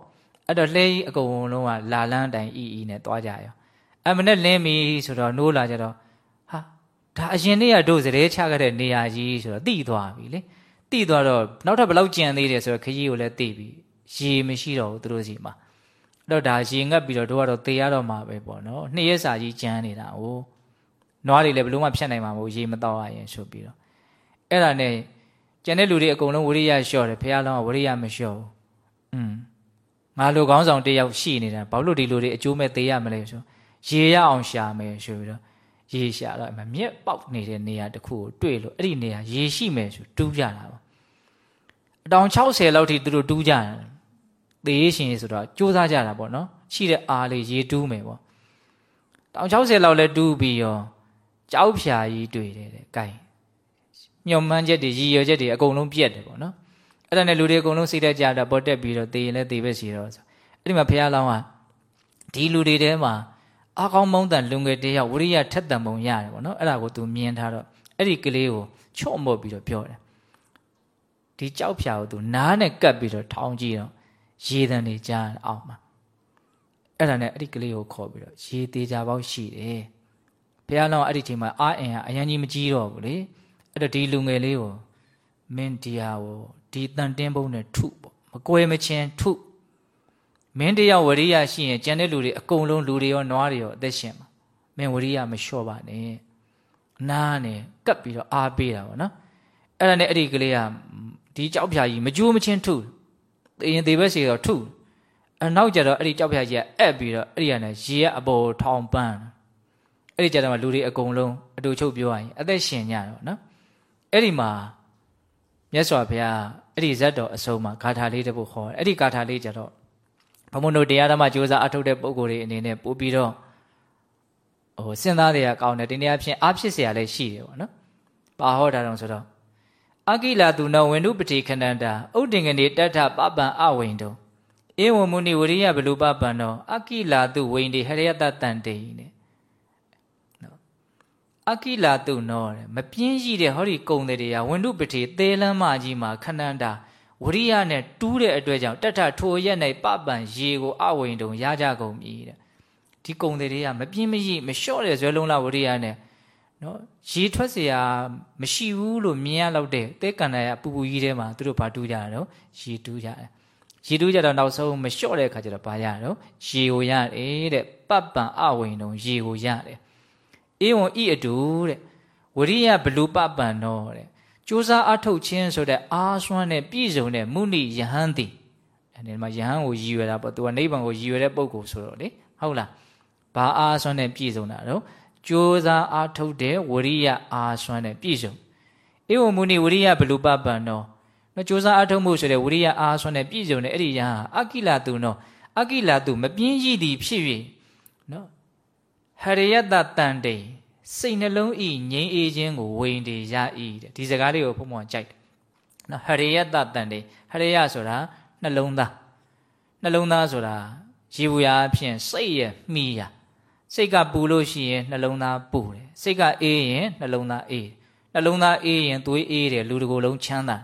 အဲ့တော့လှဲကြီးအကုန်လုံးကလာလန်းတိုင်အီအီနဲ့သွားကြရောအမနဲ့လင်းပြီဆိုတော့နိုးလာကြတော့ဟာဒါအရင်နေ့ကတို့စတဲ့ချခဲ့တဲ့နေရာကြီးဆိုတော့တိသွားပြီလေတိသွားတော့နောက်ထပ်ဘလောက်ကြံသေးတယ်ဆိုတော့ခကြီးကိုလည်းတိပြီရေမရှိတော့ဘူးသူတို့စီမှာအဲ့တော့ဒါရေငတ်ပြီးတော့တို့ကတော့တေရတော့မှာပဲပေါ့နော်နှစ်ရက်စာကြီးကြမ်းနေတာ哦နွားတွေလည်းဘလို့မှဖြတ်နိုင်မှာမဟုတ်ရေမတော့ရရင်ဆိုပြီးတော့အဲ့ဒါနဲ့ ကျန်တဲ့လူတွေအကုန်လုံးဝိရိယလျှော့တယ်ဘုရားလောင်းကဝိရိယမလျှော့ဘူးอืมငငါလိုကောင်းဆောင်တယောက်ရှိနေတာဘာလို့ဒီလိုတွေအကျိုးမဲ့သေးရမလဲဆိုရေရအောင်ရှာမယ်ဆိုပြီးတော့ရေရှာတော့အမြက်ပေါက်နေတဲ့နေရာတစ်ခုကိုတွေ့လို့အဲ့ဒီနေရာရေရှိမယ်ဆိုတူးကြတာပေါ့အတောင်60လောက်ထိသူတို့တူးကြတာသေရှင်ဆိုတော့စူးစမ်းကြတာပေါ့နော်ရှိတဲ့အားလေးရေတူးမယ်ပေါ့တောင်60လောက်လဲတူးပြီးရောကြောက်ဖြာကြီးတွေ့တယ်တဲ့ကဲ ညုံမှန်းချက်တွေရည်ရွယ်ချက်တွေအကုန်လုံးပြက်တယ်ပေါ့နော်အဲ့ဒါနဲ့လူတွေအကုန်လုံးစိတ်သက်ကြတာပေါ်တက်ပြီးတော့သေရင်လည်းသေပဲစီတော့ဆိုအဲ့ဒီမှာဘုရားလောင်းကဒီလူတွေထဲမှာအကောင်းမုန်းတန်လူငယ်တယောက်ဝရိယထက်တန်ပုံရတယ်ပေါ့နော်အဲ့ဒါကို तू မြင်ထားတော့အဲ့ဒီကလေးကိုချော့မော့ပြီးတော့ပြောတယ်ဒီကြောက်ဖြာကို तू နားနဲ့ကပ်ပြီးတော့ထောင်းကြည့်တော့ရေတံတွေကြားအောင်မှာအဲ့ဒါနဲ့အဲ့ဒီကလေးကိုခေါ်ပြီးတော့ရေသေးကြပေါက်ရှိတယ်ဘုရားလောင်းအဲ့ဒီချိန်မှာအာအင်ဟာအရင်ကြီးမကြီးတော့ဘူးလေ အဲ့တော့ဒီလူငယ်လေးကိုမင်းတရားကိုဒီတန်တင်းပုံးနဲ့ထုပေါ့မကွဲမချင်းထုမင်းတရားဝရိယရှိရင်ကျန်တဲ့လူတွေအကုန်လုံးလူတွေရောနွားတွေရောအသက်ရှင်မှာမင်းဝရိယမလျှော့ပါနဲ့နားနဲ့ကပ်ပြီးတော့အားပေးတာပေါ့နော်အဲ့ဒါနဲ့အဲ့ဒီကလေးကဒီကြောက်ဖြာကြီးမကြိုးမချင်းထုသေရင်သေဘက်စီတော့ထုအနောက်ကျတော့အဲ့ဒီကြောက်ဖြာကြီးကအက်ပြီးတော့အဲ့ဒီကနေရေကအပေါ်ထောင်ပန်းအဲ့ဒီကျတော့လူတွေအကုန်လုံးအတူချုပ်ပြောရရင်အသက်ရှင်ကြတော့နော် အဲ့ဒီမှာမြတ်စွာဘုရားအဲ့ဒီဇတ်တော်အစုံမှာဂါထာလေးတစ်ပုဒ်ဟောတယ်အဲ့ဒီဂါထာလေးကျတော့ဘုံမတို့တရားဓမ္မကြိုးစားအထုတ်တဲ့ပုဂ္ဂိုလ်တွေအနေနဲ့ပို့ပြီးတော့ဟိုစဉ်းစားတွေကကောင်းတယ်တင်းတရားဖြင့်အားဖြစ်เสียလည်းရှိတယ်ပေါ့နော်။ပါဟောတာတော့ဆိုတော့အကိလာသူနောဝိန္ဒုပတိခဏန္တာဥဒ္ဒင်္ဂနေတထပပံအဝိန္တုဧဝံမုနိဝရိယဘလူပပံနောအကိလာသူဝိန္ဒီဟရယတတန်တေနဲ့နော် အကိလာသူနောတဲ့မပြင်းရှိတဲ့ဟောဒီကုံတွေရာဝိန္ဒုပတိသေလမ်းမကြီးမှာခဏန္တာဝရိယနဲ့တူးတဲ့အတွက်ကြောင့်တထထိုရက်၌ပပံရေကိုအဝိန္တုံရကြကုန်ပြီတဲ့ဒီကုံတွေကမပြင်းမရှိမလျှော့တဲ့ဇွဲလုံးလာဝရိယနဲ့နော်ရေထွက်เสียမရှိဘူးလို့မြင်ရလောက်တဲ့တဲကန္တာရပူပူကြီးထဲမှာသူတို့ဘာတူးကြတာတော့ရေတူးကြတယ်ရေတူးကြတော့နောက်ဆုံးမလျှော့တဲ့အခါကျတော့ဘာရတော့ရေကိုရတယ်တဲ့ပပံအဝိန်တုံရေကိုရတယ် အေဝံဤအတူတဲ့ဝရိယဘလူပပံတော့တဲ့ကြိုးစားအထုတ်ခြင်းဆိုတဲ့အာဆွမ်းနဲ့ပြည့်စုံတဲ့မုနိယဟန်တိအဲဒီမှာယဟန်ကိုရည်ရွယ်တာပေါ့သူကနိဗ္ဗာန်ကိုရည်ရွယ်တဲ့ပုဂ္ဂိုလ်ဆိုတော့လေဟုတ်လားဘာအာဆွမ်းနဲ့ပြည့်စုံတာတော့ကြိုးစားအားထုတ်တဲ့ဝရိယအာဆွမ်းနဲ့ပြည့်စုံဧဝမုနိဝရိယဘလူပပံနောနော်ကြိုးစားအားထုတ်မှုဆိုတဲ့ဝရိယအာဆွမ်းနဲ့ပြည့်စုံတဲ့အဲ့ဒီယဟန်အကိလတုနောအကိလတုမပြင်းရည်သည်ဖြစ်၍နော် ဟရိယတတန်တေစိတ်နှလုံးဤငြိမ်းအေးခြင်းကိုဝိန်တေရဤတဲ့ဒီစကားလေးကိုဘုံဘုံကြိုက်တယ်နော်ဟရိယတတန်တေဟရိယဆိုတာနှလုံးသားနှလုံးသားဆိုတာရေဘူးရာအဖြစ်စိတ်ရဲ့မှီရာစိတ်ကပူလို့ရှိရင်နှလုံးသားပူတယ်စိတ်ကအေးရင်နှလုံးသားအေးနှလုံးသားအေးရင်သွေးအေးတယ်လူတစ်ကိုယ်လုံးချမ်းသာ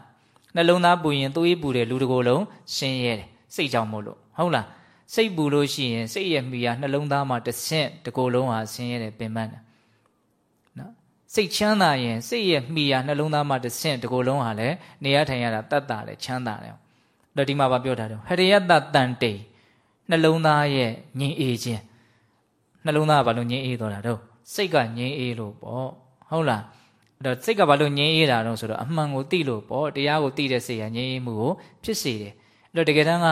နှလုံးသားပူရင်သွေးပူတယ်လူတစ်ကိုယ်လုံးဆင်းရဲတယ်စိတ်ကြောင့်မို့လို့ဟုတ်လား စိတ်ပူလို့ရှိရင်စိတ်ရဲ့မိယာနှလုံးသားမှာတစ်ဆင့်တစ်ကိုယ်လုံးဟာဆင်းရဲတယ်ပင်ပန်းတယ်နော်စိတ်ချမ်းသာရင်စိတ်ရဲ့မိယာနှလုံးသားမှာတစ်ဆင့်တစ်ကိုယ်လုံးဟာလည်းနေရထိုင်ရတာတတ်တာတယ်ချမ်းသာတယ်တော့ဒီမှာဗာပြောတာတော့ဟရိယတတန်တေနှလုံးသားရဲ့ငြိမ်အေးခြင်းနှလုံးသားကဘာလို့ငြိမ်းအေးသွားတာတော့စိတ်ကငြိမ်းအေးလို့ပေါ့ဟုတ်လားအဲ့တော့စိတ်ကဘာလို့ငြိမ်းအေးတာတော့ဆိုတော့အမှန်ကိုသိလို့ပေါ့တရားကိုသိတဲ့စိတ်ကငြိမ်းအေးမှုကိုဖြစ်စေတယ်အဲ့တော့တကယ်တမ်းက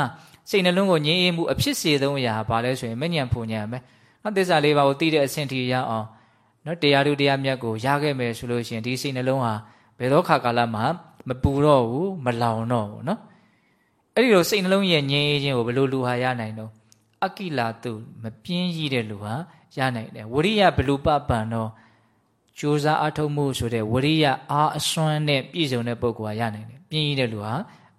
စိတ်နှလုံးကိုငြိမ်းအေးမှုအဖြစ်စေသုံးအရာဘာလဲဆိုရင်မညံဖုန်ညံပဲနော်သစ္စာလေးပါးကိုသိတဲ့အဆင့်ထိရအောင်နော်တရားတို့တရားမြတ်ကိုရခဲ့မယ်ဆိုလို့ရှိရင်ဒီစိတ်နှလုံးဟာဘယ်တော့ခါကာလမှာမပူတော့ဘူးမလောင်တော့ဘူးနော်အဲ့ဒီလိုစိတ်နှလုံးရဲ့ငြိမ်းအေးခြင်းကိုဘယ်လိုလူဟာရနိုင်တော့အကိလာတုမပြင်းရည်တဲ့လူဟာရနိုင်တယ်ဝရိယဘလူပပံတော့ကြိုးစားအထုံးမှုဆိုတဲ့ဝရိယအားအစွမ်းနဲ့ပြည့်စုံတဲ့ပုဂ္ဂိုလ်ဟာရနိုင်တယ်ပြင်းရည်တဲ့လူဟာ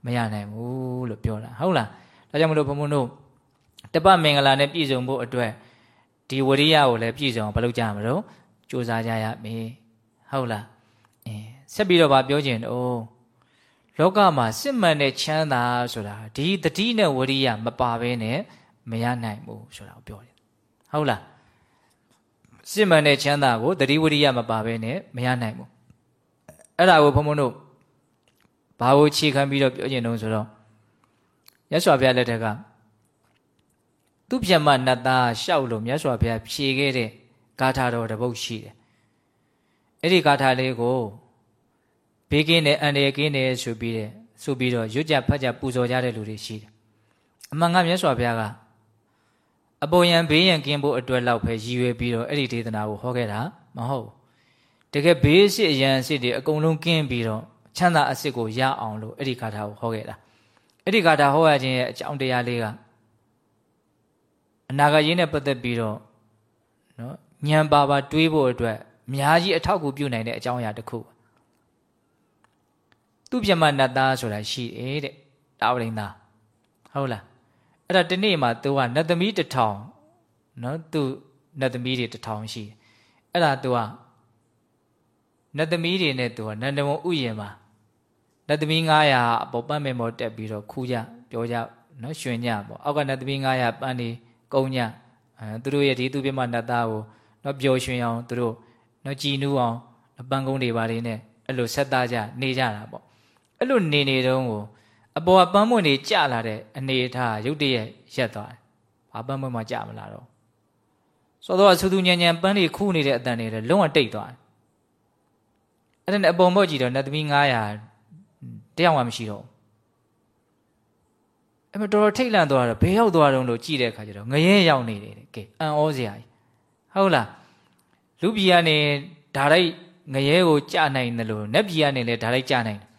မရနိုင်ဘူးလို့ပြောတာဟုတ်လား ဒါကြောင့်မလို့ဘုံဘုံတို့တပမင်္ဂလာနဲ့ပြည့်စုံဖို့အတွက်ဒီဝရိယကိုလည်းပြည့်စုံအောင်မလုပ်ကြမလို့ကြိုးစားကြရမယ်ဟုတ်လားအဲဆက်ပြီးတော့ဗာပြောခြင်းတော့လောကမှာစစ်မှန်တဲ့ချမ်းသာဆိုတာဒီတတိနဲ့ဝရိယမပါဘဲနဲ့မရနိုင်ဘူးဆိုတာကိုပြောတယ်ဟုတ်လားစစ်မှန်တဲ့ချမ်းသာကိုတတိဝရိယမပါဘဲနဲ့မရနိုင်ဘူးအဲ့ဒါကိုဘုံဘုံတို့ဘာကိုခြေခံပြီးတော့ပြောကျင်တော့ဆိုတော့ မြတ်စွာဘုရားလက်ထက်ကသူပြမနတ်သားရှောက်လို့မြတ်စွာဘုရားဖြေခဲ့တဲ့ဂါထာတော်တစ်ပုဒ်ရှိတယ်အဲ့ဒီဂါထာလေးကိုဘေးကင်းတဲ့အန္တရာယ်ကင်းတယ်ဆိုပြီးတဲ့ဆိုပြီးတော့ရွတ်ကြဖတ်ကြပူဇော်ကြတဲ့လူတွေရှိတယ်အမှန်ကမြတ်စွာဘုရားကအပေါ်ယံဘေးရန်ကင်းဖို့အတွက်လောက်ပဲရည်ရွယ်ပြီးတော့အဲ့ဒီဒေသနာကိုဟောခဲ့တာမဟုတ်တကယ်ဘေးစစ်အရန်စစ်တွေအကုန်လုံးကင်းပြီးတော့ချမ်းသာအစစ်ကိုရအောင်လို့အဲ့ဒီဂါထာကိုဟောခဲ့တာ အဲ့ဒီဂါထာဟောရခြင်းရဲ့အကြောင်းတရားလေးကအနာဂတ်ရေးနဲ့ပတ်သက်ပြီးတော့နော်ဉာဏ်ပါပါတွေးဖို့အတွက်အများကြီးအထောက်အကူပြုနိုင်တဲ့အကြောင်းအရာတစ်ခုသူပြမနတ်သားဆိုတာရှိတယ်တဲ့တာဝရိန်သားဟုတ်လားအဲ့ဒါဒီနေ့မှာသူကနတ်သမီးတစ်ထောင်နော်သူနတ်သမီးတွေတစ်ထောင်ရှိတယ်အဲ့ဒါသူကနတ်သမီးတွေနဲ့သူကနန္ဒဝံဥယျာဉ်မှာ နတ်သမီး900အပေါ်ပန်းမေမောတက်ပြီးတော့ခူးကြပြောကြနော်ရွှင်ကြပေါ့အောက်ကနတ်သမီး900ပန်းနေကုန်းညအဲသူတို့ရဲ့ဒီသူပြမနတ်သားကိုနော်ပျော်ရွှင်အောင်သူတို့နော်ကြည်နူးအောင်ပန်းကုန်းတွေပါလေးနဲ့အဲ့လိုဆက်သားကြနေကြတာပေါ့အဲ့လိုနေနေတုန်းကိုအပေါ်ကပန်းမွင့်တွေကြလာတဲ့အနေအထားရုတ်တရက်ရက်သွားတယ်။ဘာပန်းမွင့်မှကြမလာတော့စောတော့ဆူသူညံညံပန်းတွေခူးနေတဲ့အတန်တွေလည်းလုံးဝတိတ်သွားတယ်။အဲ့ဒါနဲ့အပေါ်မော့ကြည့်တော့နတ်သမီး900 တယောက်မှမရှိတော့အဲ့မတော်တော်ထိတ်လန့်သွားတော့ဘယ်ရောက်သွားတုံးလို့ကြည့်တဲ့အခါကျတော့ငရဲရောက်နေတယ်ကဲအံ့ဩစရာကြီးဟုတ်လားလူပြည်ကနေဓာလိုက်ငရဲကိုကြနိုင်တယ်လို့နတ်ပြည်ကနေလည်းဓာလိုက်ကြနိုင်တယ်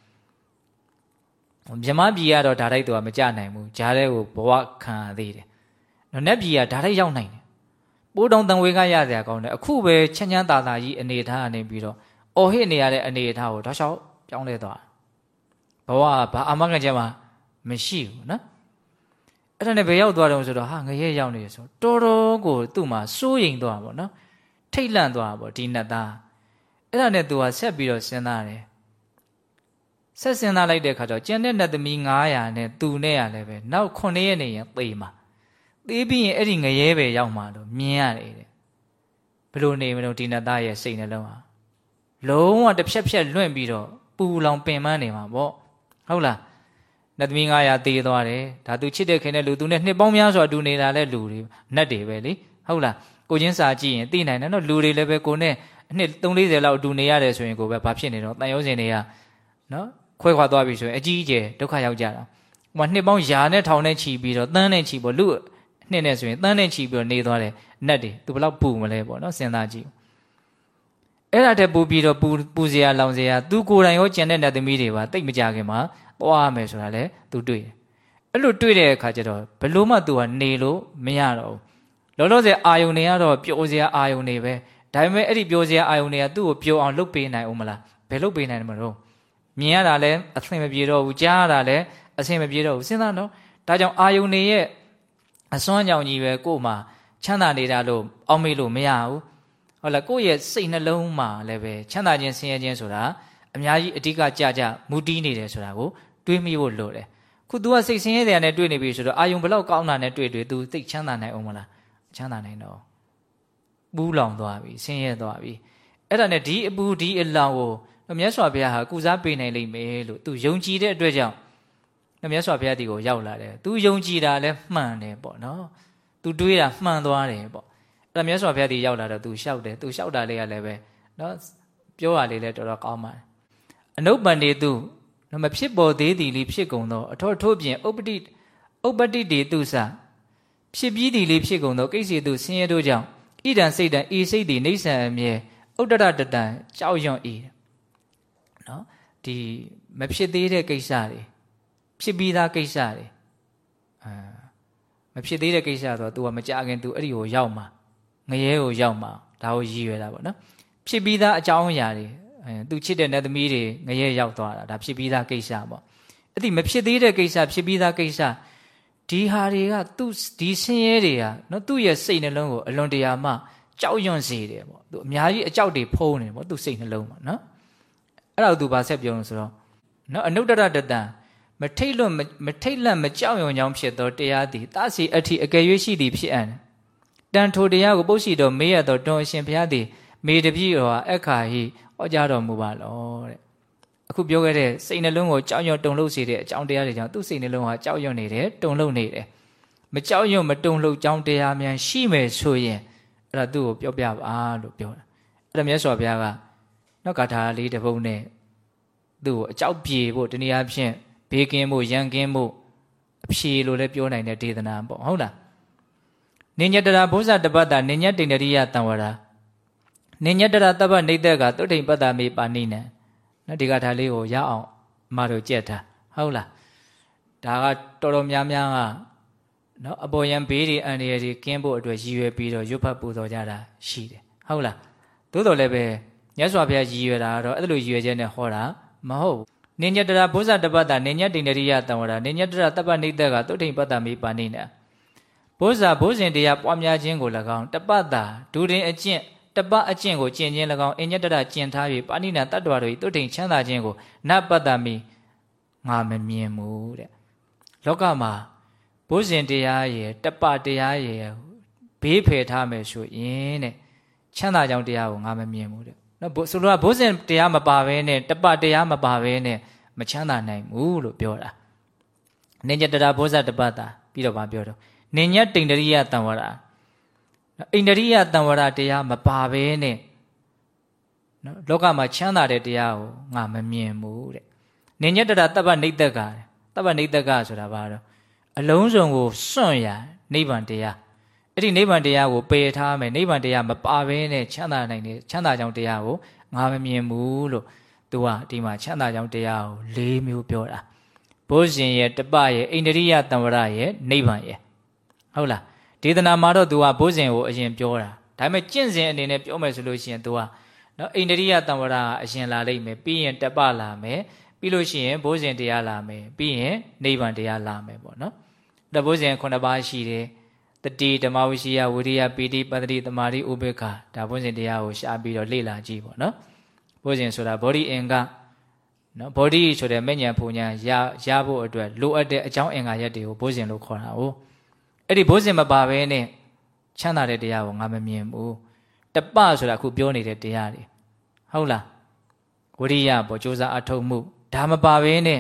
မြမပြည်ကတော့ဓာလိုက်သူကမကြနိုင်ဘူးဂျားတဲ့ကိုဘဝခံရသေးတယ်နော်နတ်ပြည်ကဓာလိုက်ရောက်နိုင်တယ်ပိုးတောင်တန်ဝေကရစရာကောင်းတယ်အခုပဲချမ်းချမ်းသာသာကြီးအနေထားအနေပြီးတော့အော်ဟစ်နေရတဲ့အနေအထားကိုတောက်လျှောက်ပြောင်းလဲသွား ဘဝဘာအမကန်ချက်မှမရှိဘူးနော်အဲ့ဒါနဲ့ဘယ်ရောက်သွားတယ်ဆိုတော့ဟာငရဲရောက်နေရဆိုတော်တော်ကိုသူ့မှာစိုးရိမ်သွားပါဘောနော်ထိတ်လန့်သွားပါဘောဒီနတ်သားအဲ့ဒါနဲ့သူကဆက်ပြီးတော့စဉ်းစားတယ်ဆက်စဉ်းစားလိုက်တဲ့အခါကျတော့ကျန်တဲ့နတ်သမီး900နဲ့သူနဲ့ရလည်းပဲနောက်9ရက်နေရင်သေမှာသေပြီးရင်အဲ့ဒီငရဲပဲရောက်မှာလို့မြင်ရတယ်တဲ့ဘလို့နေမလို့ဒီနတ်သားရဲ့စိတ်နှလုံးဟာလုံးဝတစ်ဖြက်ဖြက်လွင့်ပြီးတော့ပူလောင်ပင်ပန်းနေမှာပေါ့ ဟုတ်လားနတ်သမီး900သေသွားတယ်ဒါသူချစ်တဲ့ခင်တဲ့လူသူနဲ့နှစ်ပေါင်းများစွာတူနေတာလဲလူတွေနတ်တွေပဲလေဟုတ်လားကိုချင်းစာကြည့်ရင်သိနိုင်တယ်နော်လူတွေလည်းပဲကိုနဲ့အနှစ်340လောက်တူနေရတယ်ဆိုရင်ကိုပဲဘာဖြစ်နေတော့တန်ရုံးစင်တွေကနော်ခွဲခွာသွားပြီဆိုရင်အကြီးအကျယ်ဒုက္ခရောက်ကြတာဟိုမှာနှစ်ပေါင်းယာနဲ့ထောင်နဲ့ချီပြီးတော့တန်းနဲ့ချီပေါ့လူနှစ်နဲ့ဆိုရင်တန်းနဲ့ချီပြီးတော့နေသွားတယ်နတ်တွေသူဘလောက်ပူမလဲပေါ့နော်စဉ်းစားကြည့် အဲ့ဒါတည်းပူပြီးတော့ပူပူစရာလောင်စရာသူကိုယ်တိုင်ရောကြံတဲ့နတ်သမီးတွေပါတိတ်မကြခင်မှာသွားမယ်ဆိုတာလေသူတွေ့တယ်အဲ့လိုတွေ့တဲ့အခါကျတော့ဘလို့မှသူကနေလို့မရတော့ဘူးလောလောဆယ်အာယုန်တွေကတော့ပျော်စရာအာယုန်တွေပဲဒါပေမဲ့အဲ့ဒီပျော်စရာအာယုန်တွေကသူ့ကိုပျော်အောင်လုပ်ပေးနိုင်ဦးမလားဘယ်လုပ်ပေးနိုင်မှာတော့မြင်ရတာလည်းအဆင်မပြေတော့ဘူးကြားရတာလည်းအဆင်မပြေတော့ဘူးစဉ်းစားနော်ဒါကြောင့်အာယုန်နေရဲ့အစွမ်းကြောင့်ကြီးပဲကို့မှာချမ်းသာနေတာလို့အောက်မေ့လို့မရဘူး ဟုတ်လားကိုယ့်ရဲ့စိတ်နှလုံးမှာလည်းပဲချမ်းသာခြင်းဆင်းရဲခြင်းဆိုတာအများကြီးအဓိကကြကြမူတီးနေတယ်ဆိုတာကိုတွေးမိဖို့လိုတယ်ခု तू ကစိတ်ဆင်းရဲတယ်နဲ့တွေ့နေပြီဆိုတော့အာယုံဘလောက်ကောင်းတာနဲ့တွေ့တွေ့ तू သိချမ်းသာနိုင်အောင်မလားချမ်းသာနိုင်တော့ပူးလောင်သွားပြီဆင်းရဲသွားပြီအဲ့ဒါနဲ့ဒီအပူဒီအလောင်ကိုမြတ်စွာဘုရားဟာကုစားပေးနိုင်လိမ့်မယ်လို့သူယုံကြည်တဲ့အတွက်ကြောင့်မြတ်စွာဘုရားဒီကိုရောက်လာတယ်သူယုံကြည်တာလည်းမှန်တယ်ပေါ့နော်သူတွေးတာမှန်သွားတယ်ပေါ့ အဲ့ဒါမြတ်စွာဘုရားဒီရောက်လာတော့သူလျှောက်တယ်သူလျှောက်တာလေးကလည်းပဲနော်ပြောရလေးလည်းတော်တော်ကောင်းပါတယ်အနုပ္ပန္နေသူမဖြစ်ပေါ်သေးသည်လေးဖြစ်ကုန်သောအထောထို့ပြင်ဥပတိဥပတိတေတုစဖြစ်ပြီးသည်လေးဖြစ်ကုန်သောကိစ္စသူဆင်းရဲတို့ကြောင့်ဣဒံစိတ်တံဤစိတ်သည်နေဆံအမြဲဥဒ္ဒရတတံကြောက်ရွံ့၏နော်ဒီမဖြစ်သေးတဲ့ကိစ္စတွေဖြစ်ပြီးသားကိစ္စတွေအာမဖြစ်သေးတဲ့ကိစ္စဆိုတော့ तू ကမကြခင် तू အဲ့ဒီကိုရောက်မှာ ငရဲကိုရောက်မှာဒါကိုရည်ရွယ်တာပေါ့နော်ဖြစ်ပြီးသားအကြောင်းအရာတွေအဲ तू ချစ်တဲ့နတ်သမီးတွေငရဲရောက်သွားတာဒါဖြစ်ပြီးသားကိစ္စပေါ့အဲ့ဒီမဖြစ်သေးတဲ့ကိစ္စဖြစ်ပြီးသားကိစ္စဒီဟာတွေကသူ့ဒီဆင်းရဲတွေကနော်သူ့ရဲ့စိတ်နှလုံးကိုအလွန်တရာမှကြောက်ရွံ့စေတယ်ပေါ့သူအများကြီးအကြောက်တွေဖုံးနေတယ်ပေါ့သူ့စိတ်နှလုံးမှာနော်အဲ့ဒါကိုသူဗာဆက်ပြောလို့ဆိုတော့နော်အနုတ္တရတတံမထိတ်လွတ်မထိတ်လန့်မကြောက်ရွံ့ကြောင်းဖြစ်သောတရားသည်တစီအထိအကယ်၍ရှိသည်ဖြစ်အံ့ တန်ထိုတရားကိုပုတ်ရှိတော်မေးရသောတွန်အရှင်ဘုရားသည် မေတပြည့်တော်အခါဟိဟောကြားတော်မူပါလောတဲ့အခုပြောခဲ့တဲ့စိတ်နှလုံးကိုကြောက်ရွံ့တုန်လှုပ်စေတဲ့အကြောင်းတရားတွေကြောင့်သူ့စိတ်နှလုံးဟာကြောက်ရွံ့နေတယ်တုန်လှုပ်နေတယ်မကြောက်ရွံ့မတုန်လှုပ်ကြောင်းတရားများရှိမယ်ဆိုရင်အဲ့ဒါသူ့ကိုပြောပြပါလို့ပြောတာအဲ့ဒါမြတ်စွာဘုရားကနောက်ကာထာလေးတစ်ပုဒ်နဲ့သူ့ကိုအကြောက်ပြေဖို့တနည်းအားဖြင့်ဘေးကင်းဖို့ရန်ကင်းဖို့အဖြေလို့လည်းပြောနိုင်တဲ့ဒေသနာပေါ့ဟုတ်လား နိညတရာဘုဇတပတ္တနိညတိန္ဒရိယတံဝရာနိညတရာတပ္ပနေတ္တကသုတိပတ္တမေပါဏိနံနော်ဒီကထာလေးကိုရအောင်အမတို့ကြက်ထားဟုတ်လားဒါကတော်တော်များများကနော်အပေါ်ယံဘေးတွေအန္တရာယ်တွေကင်းဖို့အတွက်ရည်ရွယ်ပြီးတော့ရွတ်ဖတ်ပူဇော်ကြတာရှိတယ်ဟုတ်လားသို့တော်လည်းပဲမြတ်စွာဘုရားရည်ရွယ်တာကတော့အဲ့လိုရည်ရွယ်ချက်နဲ့ဟောတာမဟုတ်ဘူးနိညတရာဘုဇတပတ္တနိညတိန္ဒရိယတံဝရာနိညတရာတပ္ပနိတ္တကသုတိပတ္တမေပါဏိနံ ဘုဇာဘုဇင်တရားပွားများခြင်းကို၎င်းတပတ်တာဒူရင်အကျင့်တပတ်အကျင့်ကိုကျင့်ခြင်း၎င်းအညတရကျင့်ထား၍ပါဏိနာတတ္တဝါတို့၏တုတ်ထိန်ချမ်းသာခြင်းကိုနပတ္တမိငါမမြင်ဘူးတဲ့လောကမှာဘုဇင်တရားရဲ့တပတရားရဲ့ဘေးဖယ်ထားမယ်ဆိုရင်တဲ့ချမ်းသာကြောင်းတရားကိုငါမမြင်ဘူးတဲ့နော်ဆိုလိုတာဘုဇင်တရားမပါဘဲနဲ့တပတရားမပါဘဲနဲ့မချမ်းသာနိုင်ဘူးလို့ပြောတာနေညတရာဘုဇတပတာပြီးတော့ဗာပြောတော့ နေညတိန်တရိယတံဝရအိန္ဒရိယတံဝရတရားမပါဘဲနဲ့နော်လောကမှာချမ်းသာတဲ့တရားကိုငါမမြင်ဘူးတဲ့နေညတရာတပ္ပနိတ္တကတပ္ပနိတ္တကဆိုတာဘာတော့အလုံးစုံကိုစွန့်ရနိဗ္ဗာန်တရားအဲ့ဒီနိဗ္ဗာန်တရားကိုပယ်ထားမယ်နိဗ္ဗာန်တရားမပါဘဲနဲ့ချမ်းသာနိုင်တဲ့ချမ်းသာကြောင်းတရားကိုငါမမြင်ဘူးလို့သူကဒီမှာချမ်းသာကြောင်းတရားကို၄မျိုးပြောတာဘုဇင်ရဲ့တပရဲ့အိန္ဒရိယတံဝရရဲ့နိဗ္ဗာန်ရဲ့ ဟုတ်လားဒေသနာမှာတော့ तू ကဘုဇင်ကိုအရင်ပြောတာဒါပေမဲ့ကျင့်စဉ်အနေနဲ့ပြောမယ်ဆိုလို့ရှိရင် तू ကနော်အိန္ဒရိယတံဝရအရင်လာလိမ့်မယ်ပြီးရင်တပလာမယ်ပြီးလို့ရှိရင်ဘိုးစဉ်တရားလာမယ်ပြီးရင်နိဗ္ဗာန်တရားလာမယ်ပေါ့နော်ဒါဘိုးစဉ်ခုနှစ်ပါးရှိတယ်တတိဓမ္မဝိရှိယဝိရိယပီတိပတ္တိတမာတိဥပေက္ခဒါဘုဇင်တရားကိုရှားပြီးတော့လေ့လာကြည့်ပေါ့နော်ဘုဇင်ဆိုတာဘောဓိအင်္ဂနော်ဘောဓိဆိုတဲ့မဲ့ညာဖူညာရရဖို့အတွက်လိုအပ်တဲ့အကြောင်းအင်္ဂါရက်တွေကိုဘုဇင်လို့ခေါ်တာ哦 အဲ့ဒီဘုဇင်မပါဘဲနဲ့ချမ်းသာတဲ့တရားကိုငါမမြင်ဘူးတပဆိုတာအခုပြောနေတဲ့တရားတွေဟုတ်လားဝိရိယပေါ့စ조사အထုတ်မှုဒါမပါဘဲနဲ့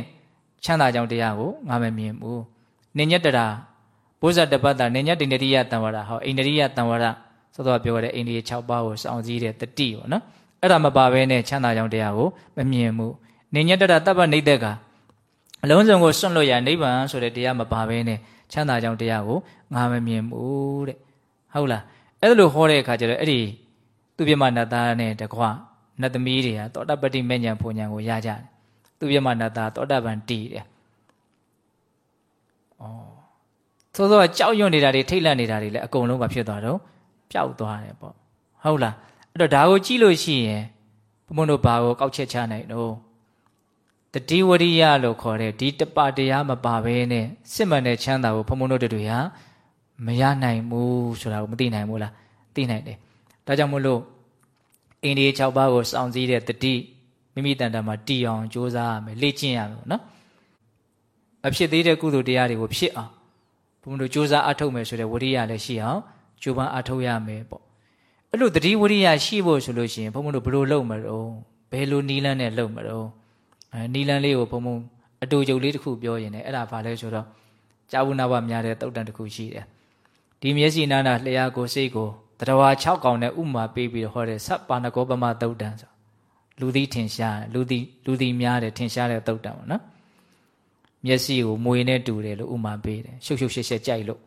ချမ်းသာကြောင်းတရားကိုငါမမြင်ဘူးနိညတရာဘုဇတပတ်တာနိညတိန္ဒရိယတံဝရဟောအိန္ဒရိယတံဝရသောတော်ပြောတဲ့အိန္ဒိယ6ပါးကိုစောင့်စည်းတဲ့တတိပေါ့နော်အဲ့ဒါမပါဘဲနဲ့ချမ်းသာကြောင်းတရားကိုမမြင်ဘူးနိညတရာတပ္ပနိဒ္ဒကအလုံးစုံကိုစွန့်လွတ်ရနိဗ္ဗာန်ဆိုတဲ့တရားမပါဘဲနဲ့ချမ်းသာကြောင်းတရားကို ငါမမြင်ဘူးတဲ့ဟုတ်လားအဲ့ဒါလိုဟောတဲ့အခါကျတော့အဲ့ဒီသူပြမနတ်သားနဲ့တကွနတ်သမီးတွေကသောတပတ္တိမေညာဘုံညာကိုရကြတယ်သူပြမနတ်သားသောတပန်တီးတယ်ဩသို့သောကြောက်ရွံ့နေတာတွေထိတ်လန့်နေတာတွေလည်းအကုန်လုံးကဖြစ်သွားတော့ပျောက်သွားတယ်ပေါ့ဟုတ်လားအဲ့တော့ဒါကိုကြည့်လို့ရှိရင်ဘုံဘုံတို့ဘာကိုကောက်ချက်ချနိုင်တော့တတိဝရိယလို့ခေါ်တဲ့ဒီတပတရားမပါဘဲနဲ့စစ်မှန်တဲ့ချမ်းသာကိုဘုံဘုံတို့တွေဟာ မရနိုင်ဘူးဆိုတာကိုမသိနိုင်ဘူးလားသိနိုင်တယ်ဒါကြောင့်မို့လို့အိန္ဒိယ6ပါးကိုစောင့်စည်းတဲ့တတိမိမိတန်တမှာတည်အောင်ကြိုးစားရမယ်လေ့ကျင့်ရမယ်နော်မဖြစ်သေးတဲ့ကုသိုလ်တရားတွေကိုဖြစ်အောင်ဘုံတို့ကြိုးစားအထုတ်မယ်ဆိုတဲ့ဝိရိယလည်းရှိအောင်ကြိုးပမ်းအထုတ်ရမယ်ပေါ့အဲ့လိုတတိဝိရိယရှိဖို့ဆိုလို့ရှိရင်ဘုံတို့ဘယ်လိုလုပ်မလို့ဘယ်လိုနီးလန်းနဲ့လုပ်မလို့အဲနီလန်းလေးကိုဘုံဘုံအတူကြုံလေးတစ်ခုပြောရင်လည်းအဲ့ဒါဘာလဲဆိုတော့ကြာဝနာဝများတဲ့တုတ်တန်တစ်ခုရှိတယ် ဒီမျက်စိနာနာလျှာကိုစိတ်ကိုတရဝါ6កောင်နဲ့ဥမာပေးပြီးဟောတဲ့သဗ္ဗာနကောပမတုတ်တန်ဆိုလူသည်ထင်ရှားလူသည်လူသည်များတယ်ထင်ရှားတဲ့တုတ်တန်ပေါ့နော်မျက်စိကိုမွေနဲ့တူတယ်လို့ဥမာပေးတယ်ရှုပ်ရှုပ်ရှက်ရှက်ကြိုက်လို့